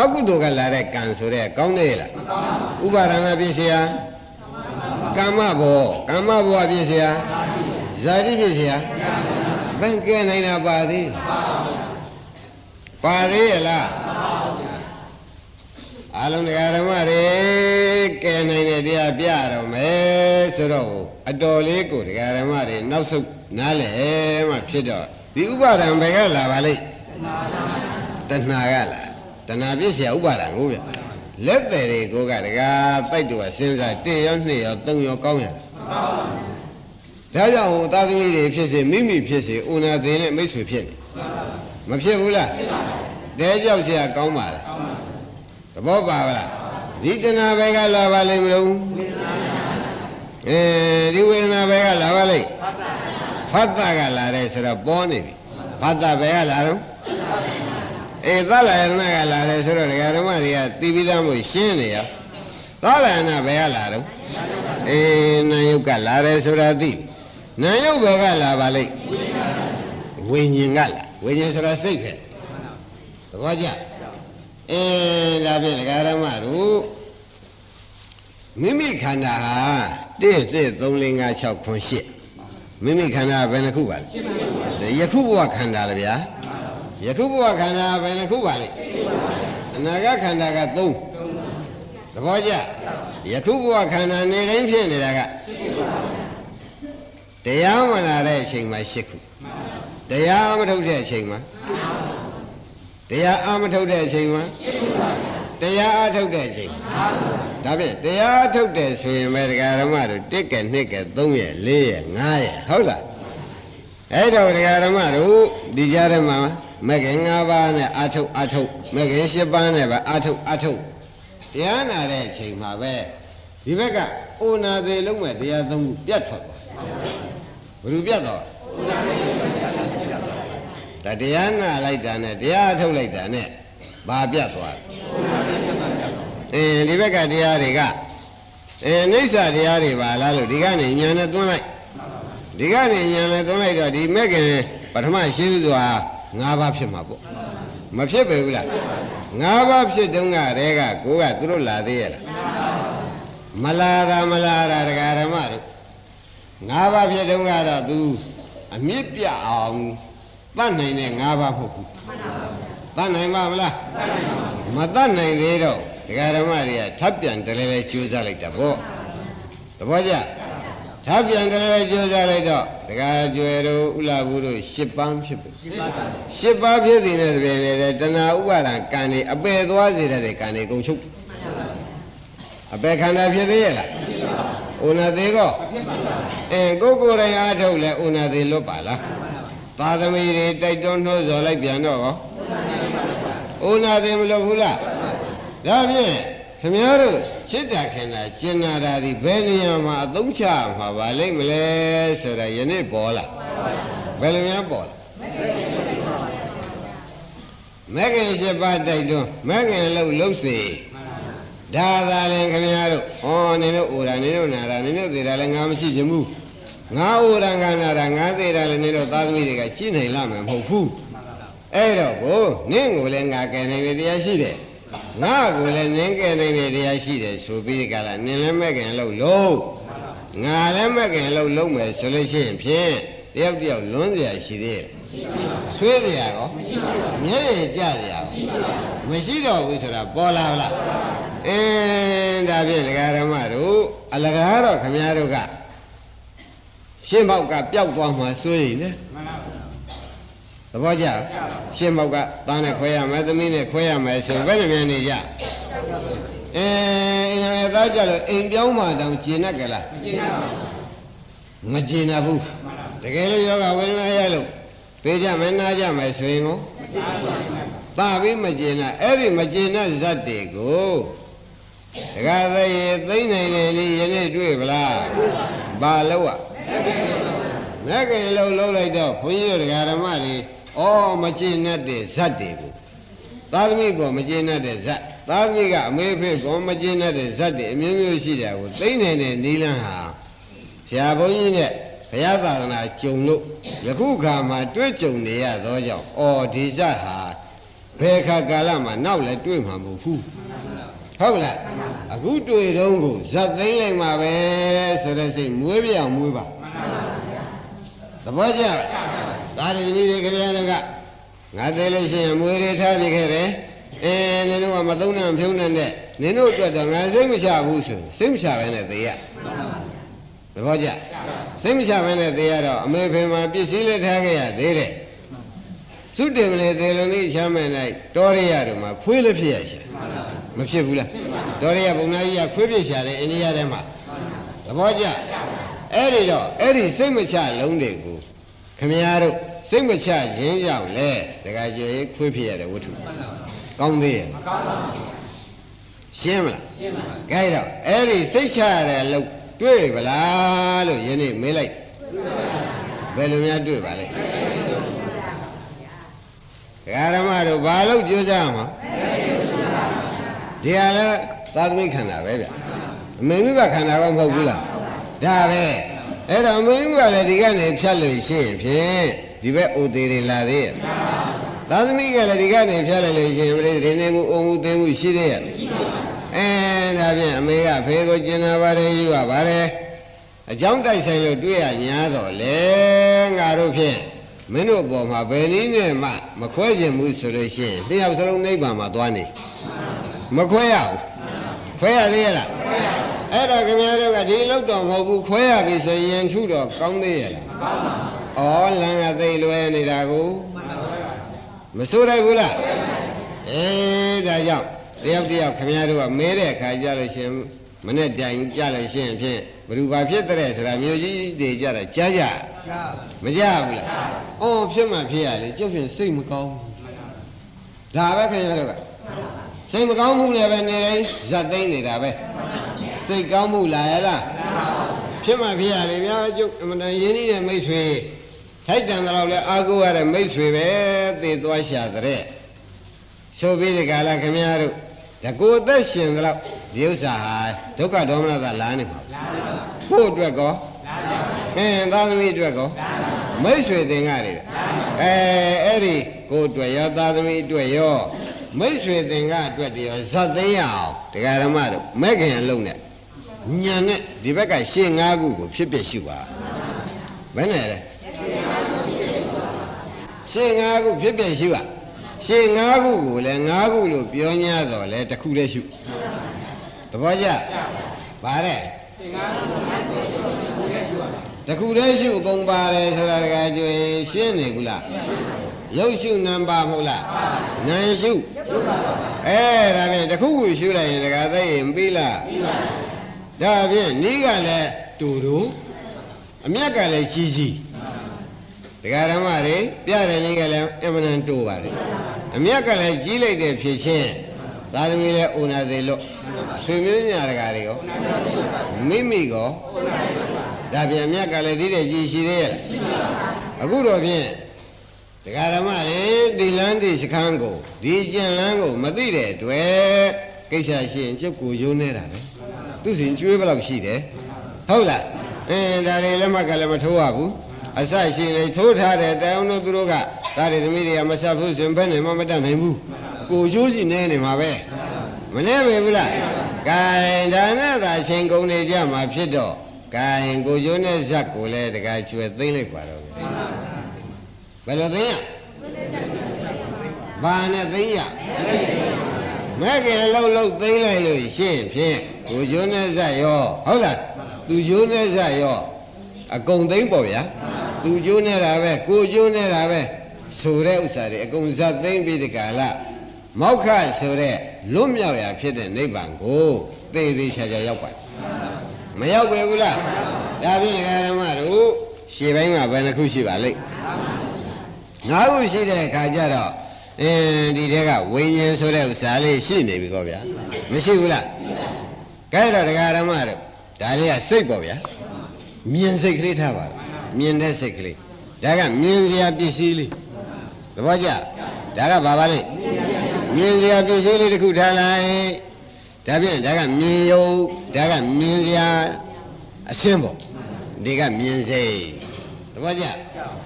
အကုသိုလ်ကလာတဲ့ကံဆိုတဲ့ကောင်းတယ်လားဥပါဒံကပြည့်စရာကမ္မဘောကမ္မဘောပြည့်စရာဇာတိပြည့်စရာဘယ်ကဲနိုင်တာပါသေးပါသေးရလား အလုံးတရားဓမ္မတွေကဲနိုင်တဲ့တရားပြတော့မယ်ဆိုတော့အတော်လေးကိုတရားဓမ္မတွေနောက်ဆုတ်နားလဲမှဖြစ်တော့ဒီဥပါဒံဘယ်ကလာပါလိမ့်တဏှာကလာတဏှာပြည့်เสียဥပါဒံကိုဗျလက်တယ်တွေကိုကတကားတိုက်တူစဉ်းစား1ရော2ရော3ရောကောင်းရလားဒါကြောင့်ဟိုသာသမီတွေဖြစ်စေမိမိဖြစ်စေဥနာသေးနဲ့မိတ်ဆွေဖြစ်နေမဖြစ်ဘူးလားတဲကြောက်เสียကောင်းပါလားသ ဘောပါဗလားဒီတဏှာဘယ်ကလာပါလိမ့်မလို့အဲဒီဝေဒနာဘယ်ကလာပါလိမ့်ဖတ်တာကလာတယ်ဆိုတော့ပေါ်နေပြီဖတ်တာဘယ်ကလာတော့အေးသလယနာကလာတယ်ဆိုတော့ဒကာဓမ္မတွေကသိပြီးသားမို့ရှင်းနေရသလယနာဘယ်ကလာတော့အေးနာယုတ်ကလာတယ်ဆိုတာသိနာယုတ်ဘယ်ကလာပါလိမ့်ဝိညာဉ်ကလာဝိညာဉ်ဆိုတာစိတ်ပဲသဘောကျ အဲဒါဖြင့်ဒကာဓမ္မတို့မိမိခန္ဓာဟာ1 2 3 4 5 6 9 8မိမိခန္ဓာဘယ်နှခုပါလဲယခုဘဝခန္ဓာလေဗျာယခုဘဝခန္ဓာဘယ်နှခုပါလဲအနာဂတ်ခန္ဓာက3သဘောကျယခုဘဝခန္ဓာနေတိုင်းဖြစ်နေတာကတရားမလာတဲ့အချိန်မှာ၈ခုတရားမထုတ်တဲ့အချိန်မှာ တရားအာမထုတ်တဲ့အချိန်မှာတရားအထုတ်တဲ့အချိန်ဒါဖြင့်တရားအထုတ်တယ်ဆိုရင်ပဲဒကာဓမ္မတို့1က2က3ရဲ့4ရဲ့5ရဲ့ဟုတ်လားအဲ့တော့ဒကာဓမ္မတို့ဒီကြားထဲမှာမဂ္ဂင်5ပါးနဲ့အထုတ်အထုတ်မဂ္ဂင်10ပါးနဲ့ပဲအထုတ်အထုတ်တရားနာတဲ့အချိန်မှာပဲဒီဘက်ကအိုနာသေးလုံးမဲ့တရားသုံးခုပြတ်ထွက်သွားဘယ်လိုပြတ်သွား ဒါတရားနာလိုက်တာနဲ့တရားထုတ်လိုက်တာနဲ့ဘာပြတ်သွားအင်းဒီဘက်ကတရားတွေကအင်းအိဋ္ဌတရားတွေပါလားလို့ဒီကနေညာနဲ့သွန်းလိုက်ဒီကနေညာနဲ့သွန်းလိုက်တော့ဒီမဲ့ခင်ပထမရှိစွာ၅ပါးဖြစ်မှာပေါ့မဖြစ်ပဲဘူးလား၅ပါးဖြစ်တုန်းကတည်းကကိုကသူတို့လာသေးရဲ့လားမလာတာမလာတာတရားဓမ္မတို့၅ပါးဖြစ်တုန်းကတော့ तू အမြင့်ပြအောင် တတ်နိုင်တဲ့၅ပါးမဟုတ်ဘူးတတ်နိုင်ပါမလားမတတ်နိုင်သေးတော့ဒကာဓမ္မတွေကထပ်ပြန်တလဲလဲကြိုးစားလိုက်တာပေါ့သဘောကျထပ်ပြန်တလဲလဲကြိုးစားလိုက်တော့ဒကာကျွယ်တို့ဥလာဘူးတို့၈ပန်းဖြစ်ပြီ၈ပါးဖြစ်စီတဲ့ပြင်လေတဏှာဥပါဒံကံနေအပယ်သွားစေတဲ့ကံနေကုန်ချုပ်အပေခန္ဓာဖြစ်သေးရဲ့လားဥနာသေးကောအဲကိုကိုယ်တိုင်အားထုတ်လဲဥနာသေးလွတ်ပါလား သာသမီတွေတိုက်တွန်းနှိုးဆော်လိုက်ပြန်တော့ကောဥနာသေးမလွတ်ဘူးလားဒါဖြင့်ခင်ဗျားတို့စိတ်တာခင်တာကျင်နာတာဒီဘယ်နေရာမှာအသုံးချမှာပါလိမ့်မလဲဆိုတာယနေ့ပေါ်လာဘယ်လိုများပေါ်လာမဂ္ဂင်၈ပါးတိုက်တွန်းမဂ္ဂင်လို့လှုပ်စေဒါသာလည်းခင်ဗျားတို့ဩနင်တို့ဩရာနင်တို့နာတာနင်တို့သေးတာလည်းငါမရှိချင်ဘူး ငါဩရာငါနာတာငါသေးတာလည်းနင်တို့သားသမီးတွေကရှိနိုင်လာမှာမဟုတ်ဘူးအဲ့တော့ကိုနင့်ကိုလည်းငါကယ်နိုင်တယ်တရားရှိတယ်ငါကိုလည်းနင်းကယ်နိုင်တယ်တရားရှိတယ်ဆိုပြီးကြလားနင်လည်းမဲ့ခင်လို့လုံးငါလည်းမဲ့ခင်လို့လုံးမယ်ဆိုလို့ရှိရင်ဖြင့်တယောက်တယောက်လွန်းเสียရှိသေးတယ်ဆွေးเสียရောမျက်ရည်ကျเสียရောမရှိတော့ဘူးဆိုတာပေါ်လာလားအင်းဒါဖြင့်ဒကာဓမ္မတို့အလကားတော့ခမည်းတော်က ရှင်းမောက်ကပျောက်သွားမှစိုးရိမ်လေမှန်ပါဘူးသဘောကျရှင်းမောက်ကတန်းနဲ့ခွဲရမယ်သမီးနဲ့ခွဲရမယ်ဆိုဘယ်လိုမြန်နေကြအဲအင်းရဲ့သားကြလို့အိမ်ပြောင်းမှတောင်ကျင်တတ်ကြလားမကျင်ပါဘူးမကျင်တတ်ဘူးတကယ်လို့ယောဂဝေဒနာရလို့သိကြမယ်နားကြမယ်ဆိုရင်ကိုသာပြီးမကျင်တတ်အဲ့ဒီမကျင်တဲ့ဇတ်တွေကိုတခါသေးသိနိုင်တယ်လေယနေ့တွေ့ပလားဘာလို့อ่ะ မဂ္ဂင်လုံးလုံးလိုက်တော့ဘုန်းကြီးတို့ဓမ္မတွေဩမကျေနပ်တဲ့ဇတ်တွေကိုသာသမီကမကျေနပ်တဲ့ဇတ်သာသမီကအမေဖေကမကျေနပ်တဲ့ဇတ်တွေအမျိုးမျိုးရှိတာကိုသိနေတဲ့နီလန်းဟာဆရာဘုန်းကြီးနဲ့ဘုရားသာသနာကြုံလို့ယခုခါမှာတွေ့ကြုံနေရသောကြောင့်ဩဒီဇတ်ဟာဘယ်ခါကာလမှာနောက်လည်းတွေ့မှာမဟုတ်ဘူးဟုတ်လားအခုတွေ့တော့ကိုဇတ်သိမ့်လိုက်မှာပဲဆိုတဲ့စိတ်မွေးပြောင်မွေးပါ သဘောကျလားဒါရင်းကြီးတွေကြပြန်တော့ကငါသေးလို့ရှိရင်မွေးတွေထားပြခဲ့တယ်အဲနင်တို့ကမသုံးနဲ့ဖြုံးနဲ့နင်တို့အတွက်တော့ငါစိတ်မချဘူးဆိုစိတ်မချပဲနဲ့သေရသဘောကျစိတ်မချပဲနဲ့သေရတော့အမေဖေမှာပစ္စည်းလေးထားခဲ့ရသေးတယ်သုတင်လေသေလုံးလေးချမ်းမဲ့လိုက်တောရိယတို့မှာခွေးလည်းဖြစ်ရရှာမဖြစ်ဘူးလားတောရိယဘုံနာကြီးကခွေးဖြစ်ရှာတယ်အိန္ဒိယထဲမှာသဘောကျ အဲ့ဒီတော့အဲ့ဒီစိတ်မချလုံးတွေကိုခမည်းတော်စိတ်မချခြင်းကြောင့်လေတခါကျွေခွေးဖြစ်ရတဲ့ဝတ္ထုကောင်းသေးရဲ့မကောင်းပါဘူးရှင်းမလားရှင်းပါပြီခိုင်းတော့အဲ့ဒီစိတ်ချရတဲ့လို့တွေ့ဗလားလို့ယနေ့မေးလိုက်ဘယ်လိုများတွေ့ပါလဲဒကာရမတို့ဘာလို့ကြိုးစားမှာဒီဟာလဲသာသမိခန္ဓာပဲဗျအမေမိဘခန္ဓာကမဟုတ်ဘူးလား ဒါပဲအဲ့တော့အမေမိဘလည်းဒီကနေဖြတ်လို့ရှိရင်ဖြင့်ဒီဘက်အိုသေးတွေလာသေးရဲ့သာသမီကလည်းဒီကနေဖြတ်လိုက်လို့ရှိရင်ပြိတ္တိနေမှုအုံမှုသိမှုရှိသေးရဲ့အဲဒါဖြင့်အမေကဖေကိုကျင်နာပါတယ်ယူရပါတယ်အကြောင်းတိုက်ဆိုင်လို့တွေ့ရညာတော့လေငါတို့ဖြင့်မင်းတို့အပေါ်မှာဘယ်နည်းနဲ့မှမခွဲခြင်းဘူးဆိုလို့ရှိရင်တရားစလုံးနိဗ္ဗာန်မှာသွားနေမခွဲရဘူး ခွဲရသေးရလားအဲ့တော့ခင်ဗျားတို့ကဒီလောက်တော့မဟုတ်ဘူးခွဲရပြီဆိုရင်ထုတော့ကောင်းသေးရဲ့လားဩလမ်းကသိလွယ်နေတာကိုမစိုးလိုက်ဘူးလားအေးဒါကြောင့်တယောက်တယောက်ခင်ဗျားတို့ကမဲတဲ့အခါကြလို့ရှင်မနဲ့တိုင်ကြလို့ရှင်ဖြင့်ဘ누구ဘာဖြစ်တဲ့ဆိုတာမျိုးကြီးတွေကြတာကြားကြမကြဘူးလားအော်ဖြစ်မှဖြစ်ရလေကျုပ်ဖြင့်စိတ်မကောင်းဘူးဒါပဲခင်ဗျားတို့က စိတ်မကောင်းမှုလည်းပဲနေတိုင်းဇတ်သိမ့်နေတာပဲစိတ်ကောင်းမှုလာရလားဖြစ်မှဖြစ်ရလေဗျာကျုပ်အမှန်တန်ရင်းနှီးတဲ့မိတ်ဆွေထိုက်တန်တော့လဲအာကိုရတဲ့မိတ်ဆွေပဲသေသွားရှာတဲ့ဆိုပြီးဒီကလာခင်ဗျားတို့တကူအသက်ရှင်သလောက်ဒီဥစ္စာဟာဒုက္ခဒေါမနသာလာနေမှာဖို့အတွက်ကောအင်းသာသမီအတွက်ကောမိတ်ဆွေသင်္ကတွေအဲအဲ့ဒီကိုအတွက်ရောသာသမီအတွက်ရော မိတ်ဆွေသင်္ကအတွက်တရောဇတ်သိမ်းရအောင်တရားဓမ္မတို့မဲ့ခင်အလုံးနဲ့ညာနဲ့ဒီဘက်ကရှင်း၅ခုကိုဖြစ်ဖြစ်ရှုပါဘယ်နဲ့လဲရှင်း၅ခုဖြစ်ဖြစ်ရှုပါရှင်း၅ခုကိုလည်း၅ခုလို့ပြော냐တော့လဲတစ်ခုတည်းရှုသဘောကျပါတဲ့ရှင်း၅ခုတခုတည်းရှုပုံပါတယ်ဆိုတာတကယ်ကျွေးရှင်းနေဘူးလား ရုပ်ရှုနံပါမဟုတ်လားနာရှုအဲဒါဖြင့်တစ်ခုခုရှုလိုက်ရင်တခါသိရင်ပြီးလားဒါဖြင့်နီးကလည်းတူတူအမြတ်ကလည်းကြီးကြီးတရားဓမ္မတွေပြတဲ့နေ့ကလည်းအမှန်တန်တူပါတယ်အမြတ်ကလည်းကြီးလိုက်တဲ့ဖြစ်ချင်းသာသမီလည်းဥနာသေးလို့ဆွေမျိုးညာတကာတွေရောမိမိကောဒါပြန်အမြတ်ကလည်းဒီတဲ့ကြီးရှိသေးရဲ့အခုတော့ဖြင့် တရားဓမ္မတွေဒီလန်းဒီစခန်းကိုဒီကျင်လန်းကိုမသိတဲ့အတွက်ကိစ္စရှိရင်ကျုပ်ကိုယုံနေတာပဲသူစဉ်ကျွေးဘယ်လောက်ရှိတယ်ဟုတ်လားအင်းဒါတွေလက်မှတ်ကလည်းမထိုးရဘူးအစရှိနေထိုးထားတဲ့တိုင်အောင်တို့သူတို့ကဒါတွေသမီးတွေကမဆက်ဘူးဆိုရင်ဘယ်နဲ့မှမတတ်နိုင်ဘူးကိုကျိုးစီနေနေမှာပဲမနေပဲဘူးလားကဲဒါနဲ့သာအချိန်ကုန်နေကြမှာဖြစ်တော့ကဲကိုကျိုးနဲ့ဇက်ကိုလည်းတကယ်ကျွဲသိမ့်လိုက်ပါတော့ ဘယ်လိုသိရဘာနဲ့သိရမဲ့ကလေးလှုပ်လှုပ်သိမ့်လိုက်လို့ရှင်းဖြင့်ကိုကျိုးနဲ့ဇက်ရောဟုတ်လားသူကျိုးနဲ့ဇက်ရောအကုန်သိမ့်ပေါ့ဗျာသူကျိုးနေတာပဲကိုကျိုးနေတာပဲဆိုတဲ့ဥစ္စာတွေအကုန်ဇက်သိမ့်ပြီးဒီကလာမောက္ခဆိုတဲ့လွတ်မြောက်ရာဖြစ်တဲ့နိဗ္ဗာန်ကိုသိသေးချာချာရောက်ပါတယ်မရောက်ပဲဘူးလားဒါဖြင့်ဓမ္မတို့ရှေ့ပိုင်းမှာဘယ်နှခုရှိပါလိမ့် ငါးခုရှိတဲ့အခါကျတော့အင်းဒီတဲကဝိညာဉ်ဆိုတဲ့ဥစ္စာလေးရှိနေပြီကောဗျာမရှိဘူးလားကဲတော့တရားဓမ္မတို့ဒါလေးကစိတ်ပေါ့ဗျာမြင်စိတ်ကလေးထားပါတော့မြင်တဲ့စိတ်ကလေးဒါကမြင်စရာပစ္စည်းလေးသဘောကျဒါကဘာပါလဲမြင်စရာပစ္စည်းလေးတစ်ခုထားလိုက်ဒါဖြင့်ဒါကမြင်ယုံဒါကမြင်စရာအရှင်းပေါ့ဒီကမြင်စိတ်သ ဘောကျ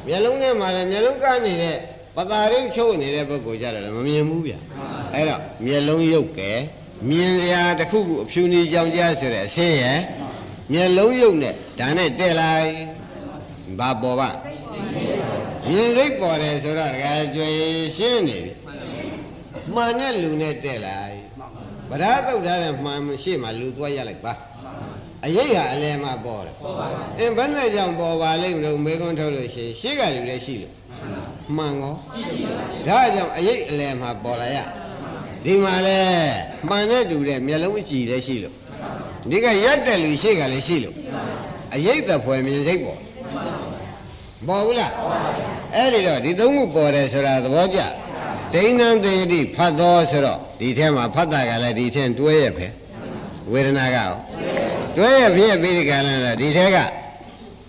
မျက်လုံးထဲမှာလည်းမျက်လုံးကနေတဲ့ပတာရင်းချုပ်နေတဲ့ပုဂ္ဂိုလ်ကြတယ်မမြင်ဘူးဗျအဲ့တော့မျက်လုံးရုပ်ကဲမြင်စရာတစ်ခုခုအဖြူနေကြောင်ကြားဆိုတဲ့အရှင်းရဲ့မျက်လုံးရုပ်နဲ့ဒါနဲ့တဲ့လိုက်ဘာပေါ်ပါမြင်စိတ်ပေါ်တယ်ဆိုတော့တကယ်ကျွေရှင်းနေပြီမှန်တဲ့လူနဲ့တဲ့လိုက်ဗရာတုတ်ထားတဲ့မှန်ရှိမှလူသွားရလိုက်ပါ အရေးဟာအလယ်မှာပေါ်တယ်အင်းဘယ်နဲ့ကြောင့်ပေါ်ပါလိမ့်မလို့မေခွန်းထုတ်လို့ရှိရင်ရှေ့ကလူလည်းရှိလို့မှန်ကောဒါကြောင့်အရေးအလယ်မှာပေါ်လာရဒီမှာလဲမှန်တဲ့တူတဲ့မျက်လုံးအကြည့်လည်းရှိလို့ဒီကရက်တဲ့လူရှေ့ကလည်းရှိလို့အရေးသက်ဖွယ်မြင်စိတ်ပေါ်ပေါ်ဘူးလားအဲ့ဒီတော့ဒီသုံးခုပေါ်တယ်ဆိုတာသဘောကျဒိဋ္ဌံတေတိဖတ်သောဆိုတော့ဒီထဲမှာဖတ်တာကလည်းဒီထဲတွဲရပဲ ဝေဒနာကရောတွဲရဖြစ်ပြီးဒီကလည်းဒီထဲက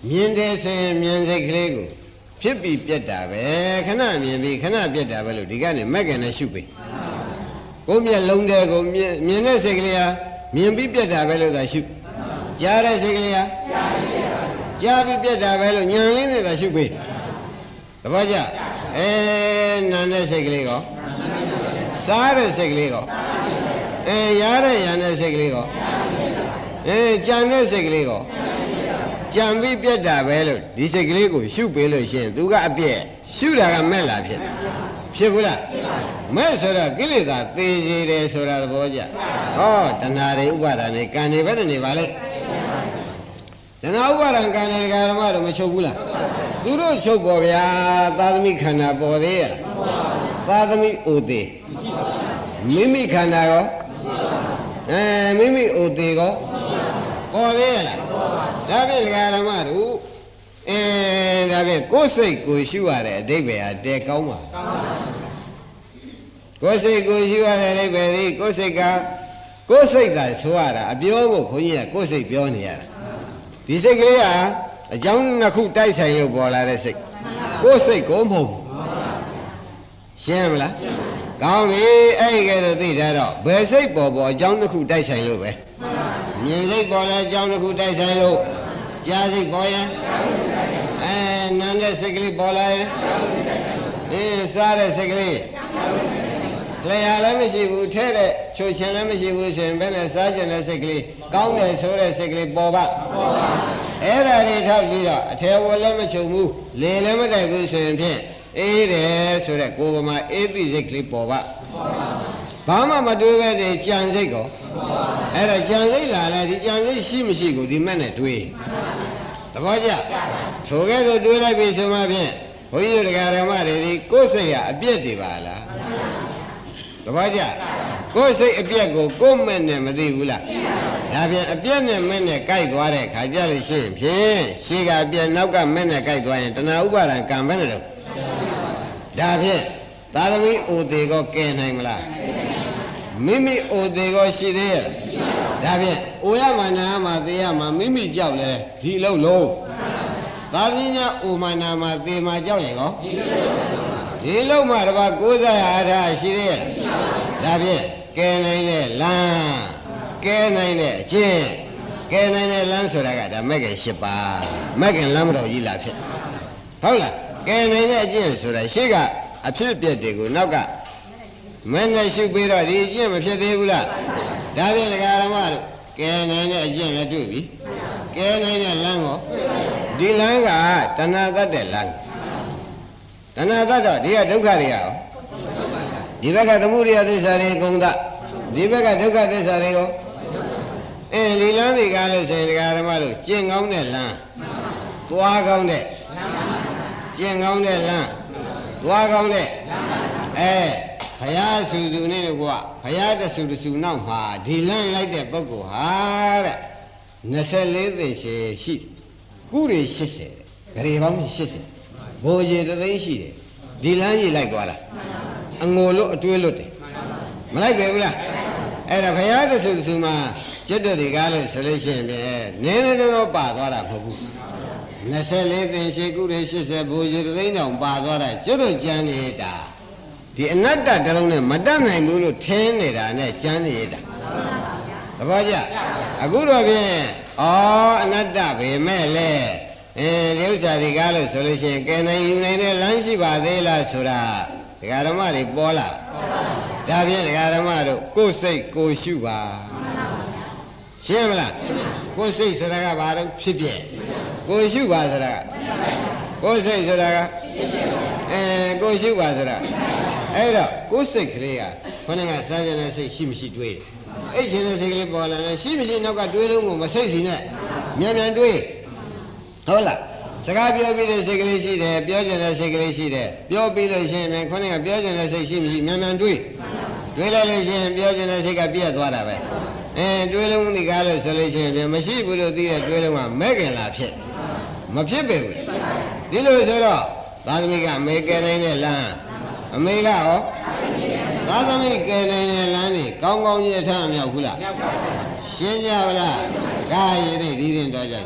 မြင်တယ်ဆိုရင်မြင်စိတ်ကလေးကိုဖြစ်ပြီးပြက်တာပဲခဏမြင်ပြီးခဏပြက်တာပဲလို့ဒီကနေမက်ကန်နဲ့ရှုပြီကိုမျက်လုံးတဲ့ကိုမြင်မြင်တဲ့စိတ်ကလေးဟာမြင်ပြီးပြက်တာပဲလို့သာရှုကြားတဲ့စိတ်ကလေးဟာကြားပြီးပြက်တာပဲလို့ညံရင်းနဲ့သာရှုပြီတပည့်ကြအဲနာတဲ့စိတ်ကလေးကောစားတဲ့စိတ်ကလေးကော အဲရတဲ့ရတဲ့စိတ်ကလေးကောအဲကြံတဲ့စိတ်ကလေးကောကြံပြီးပြက်တာပဲလို့ဒီစိတ်ကလေးကိုရှုပေးလို့ရှိရင်သူကအပြက်ရှုတာကမဲ့လာဖြစ်ဖြစ်ဘူးလားမဲ့ဆိုတော့ကိလေသာသေစေတယ်ဆိုတာသဘောကျဟောတဏှာတွေဥပါဒာတွေကံတွေပဲနေပါလေတဏှာဥပါဒံကံတွေဓမ္မတော့မချုပ်ဘူးလားသူတို့ချုပ်ပေါ်ဗျာသာသမီခန္ဓာပေါ်သေးရဲ့သာသမီအိုသေးမိမိခန္ဓာရော အဲမိမိအိုသေးကောပေါ်သေးရဲ့လားဒါဖြင့်ဓမ္မတို့အဲဒါဖြင့်ကိုယ်စိတ်ကိုရှုရတဲ့အဓိပ္ပာယ်ဟာတဲကောင်းပါကိုယ်စိတ်ကိုရှုရတဲ့အဓိပ္ပာယ်ဒီကိုယ်စိတ်ကကိုယ်စိတ်ကဆိုရတာအပြောဖို့ခွန်ကြီးကကိုယ်စိတ်ပြောနေရတာဒီစိတ်ကလေးကအကြောင်းနှစ်ခုတိုက်ဆိုင်လို့ပေါ်လာတဲ့စိတ်ကိုယ်စိတ်ကိုမဟုတ်ဘူးရှင်းမလားကောင်းပြီအဲ့ဒီကဲတော့သိတာတော့ဘယ်စိတ်ပေါ်ပေါ်အကြောင်းတစ်ခုတိုက်ဆိုင်လို့ပဲမြင်စိတ်ပေါ်လဲအကြောင်းတစ်ခုတိုက်ဆိုင်လို့ကြားစိတ်ပေါ်ရင်အဲနာတဲ့စိတ်ကလေးပေါ်လာရင်အင်းစားတဲ့စိတ်ကလေးလျာလည်းမရှိဘူးထဲတဲ့ချိုချင်လည်းမရှိဘူးဆိုရင်ဘယ်နဲ့စားကြတဲ့စိတ်ကလေးကောင်းတယ်ဆိုတဲ့စိတ်ကလေးပေါ်ပါပေါ်ပါအဲ့ဒါလေးထောက်ကြည့်တော့အထေဝလည်းမချုပ်ဘူးလေလည်းမတိုက်ဘူးဆိုရင်ဖြင့် အေးတယ်ဆိုတဲ့ကိုယ်ကမှအေးသိစိတ်ကလေးပေါ်ပါဘာမှမတွေးပဲဒီကြံစိတ်ကောအဲ့ဒါကြံစိတ်လာလဲဒီကြံစိတ်ရှိမရှိကိုဒီမဲ့နဲ့တွေးသဘောကျထိုကဲ့သို့တွေးလိုက်ပြီဆိုမှဖြင့်ဘဘုန်းကြီးတို့တရားဓမ္မတွေဒီကိုယ်စိတ်ကအပြည့်တွေပါလားတပည့်ကြကိုယ်စိတ်အပြည့်ကိုကိုယ်မဲ့နဲ့မသိဘူးလားဒါပြန်အပြည့်နဲ့မဲ့နဲ့ကြိုက်သွားတဲ့ခါကြလို့ရှိရင်ဖြင့်ရှေ့ကအပြည့်နောက်ကမဲ့နဲ့ကြိုက်သွားရင်တဏှာဥပါဒံကံပဲနဲ့တော့ ဒါဖြင့်သာသမီအိုသေးကောကဲနိုင်မလားမိမိအိုသေးကောရှိသေးရဲ့ဒါဖြင့်အိုရမှနာမှသေရမှမိမိကြောက်လဲဒီလုံးလုံးသာသမီညာအိုမှနာမှသေမှကြောက်ရင်ကောဒီလုံးမှတပါးကိုးစားရအားထားရှိသေးရဲ့ဒါဖြင့်ကဲနိုင်တဲ့လမ်းကဲနိုင်တဲ့အကျင့်ကဲနိုင်တဲ့လမ်းဆိုတာကဒါမက်ကင်၈ပါးမက်ကင်လမ်းမတော်ကြီးလားဖြစ်ဟုတ်လား ကဲနိုင်တဲ့အကျင့်ဆိုတာရှေ့ကအဖြစ်အပျက်တွေကိုနောက်ကမင်းနဲ့ရှုပြီးတော့ဒီအကျင့်မဖြစ်သေးဘူးလားဒါဖြင့်ဒကာရမတို့ကဲနိုင်တဲ့အကျင့်လည်းတွေ့ပြီကဲနိုင်တဲ့လမ်းကိုဒီလမ်းကတဏှာတတ်တဲ့လမ်းတဏှာတတ်တော့ဒီကဒုက္ခတွေရောဒီဘက်ကသမုဒိယသစ္စာတွေကုန်တာဒီဘက်ကဒုက္ခသစ္စာတွေကိုအင်းဒီလမ်းတွေကလို့ဆိုရင်ဒကာရမတို့ကျင့်ကောင်းတဲ့လမ်းသွားကောင်းတဲ့ ကျင့်ကောင်းတဲ့လမ်းသွားကောင်းတဲ့အဲဘုရားဆူဆူနဲ့ကွာဘုရားတဆူတဆူနောက်မှာဒီလမ်းလိုက်တဲ့ပုဂ္ဂိုလ်ဟာတဲ့24သိရှိရှိကုရီ80ဂရေပေါင်း80ဘိုးကြီးတသိန်းရှိတယ်ဒီလမ်းကြီးလိုက်သွားတာအငိုလို့အတွေးလို့တယ်မလိုက်ကြဘူးလားအဲ့ဒါဘုရားတဆူတဆူမှာကျွတ်တွေကားလို့ဆိုလို့ရှိရင်ပဲနည်းနည်းတော့ပါသွားတာမဟုတ်ဘူး 24သိန်းရှိကုရီ80ဘိုးကြီးတသိန်းတောင်ပါသွားတာကျွတ်တို့ကြမ်းနေတာဒီအနတ္တတလုံးနဲ့မတတ်နိုင်ဘူးလို့ထင်းနေတာနဲ့ကြမ်းနေတာသဘောကျအခုတော့ဖြင့်ဩအနတ္တပဲမဲ့လေအဲဒီဥစ္စာတွေကားလို့ဆိုလို့ရှိရင်ကဲနိုင်ယူနိုင်တဲ့လမ်းရှိပါသေးလားဆိုတာဒကာဓမ္မတွေပေါ်လာဒါဖြင့်ဒကာဓမ္မတို့ကိုယ်စိတ်ကိုရှုပါရှင်းမလားကိုယ်စိတ်ဆိုတာကဘာတော့ဖြစ်ပြ ကိုရှုပါဆိုတာကကိုယ်စိတ်ဆိုတာကအဲကိုရှုပါဆိုတာအဲ့တော့ကိုယ်စိတ်ကလေးကခொနကစားကြတဲ့စိတ်ရှိမရှိတွေးအဲ့ရှင်တဲ့စိတ်ကလေးပေါ်လာတယ်ရှိမရှိနောက်ကတွေးလုံးကိုမစိတ်စီနဲ့မြန်မြန်တွေးဟုတ်လားစကားပြောပြီးတဲ့စိတ်ကလေးရှိတယ်ပြောကျင်တဲ့စိတ်ကလေးရှိတယ်ပြောပြီးလို့ရှိရင်ခொနကပြောကျင်တဲ့စိတ်ရှိမရှိမြန်မြန်တွေးတွေးလိုက်လို့ရှိရင်ပြောကျင်တဲ့စိတ်ကပြည့်သွားတာပဲ အဲတွေးလုံးဒီကားလို့ဆိုလို့ရှိရင်မရှိဘူးလို့သိတဲ့တွေးလုံးကမဲ့ခင်လာဖြစ်မဖြစ်ပေဘူးဒီလိုဆိုတော့သာသမီကမေကယ်နိုင်တဲ့လမ်းအမေကရောသာသမီကယ်နိုင်တဲ့လမ်းนี่ကောင်းကောင်းကြီးထားမြောက်ဘူးလားမြောက်ပါဘူးရှင်းကြပါလားကာယရည်ဒီရင်တော့ကြတယ်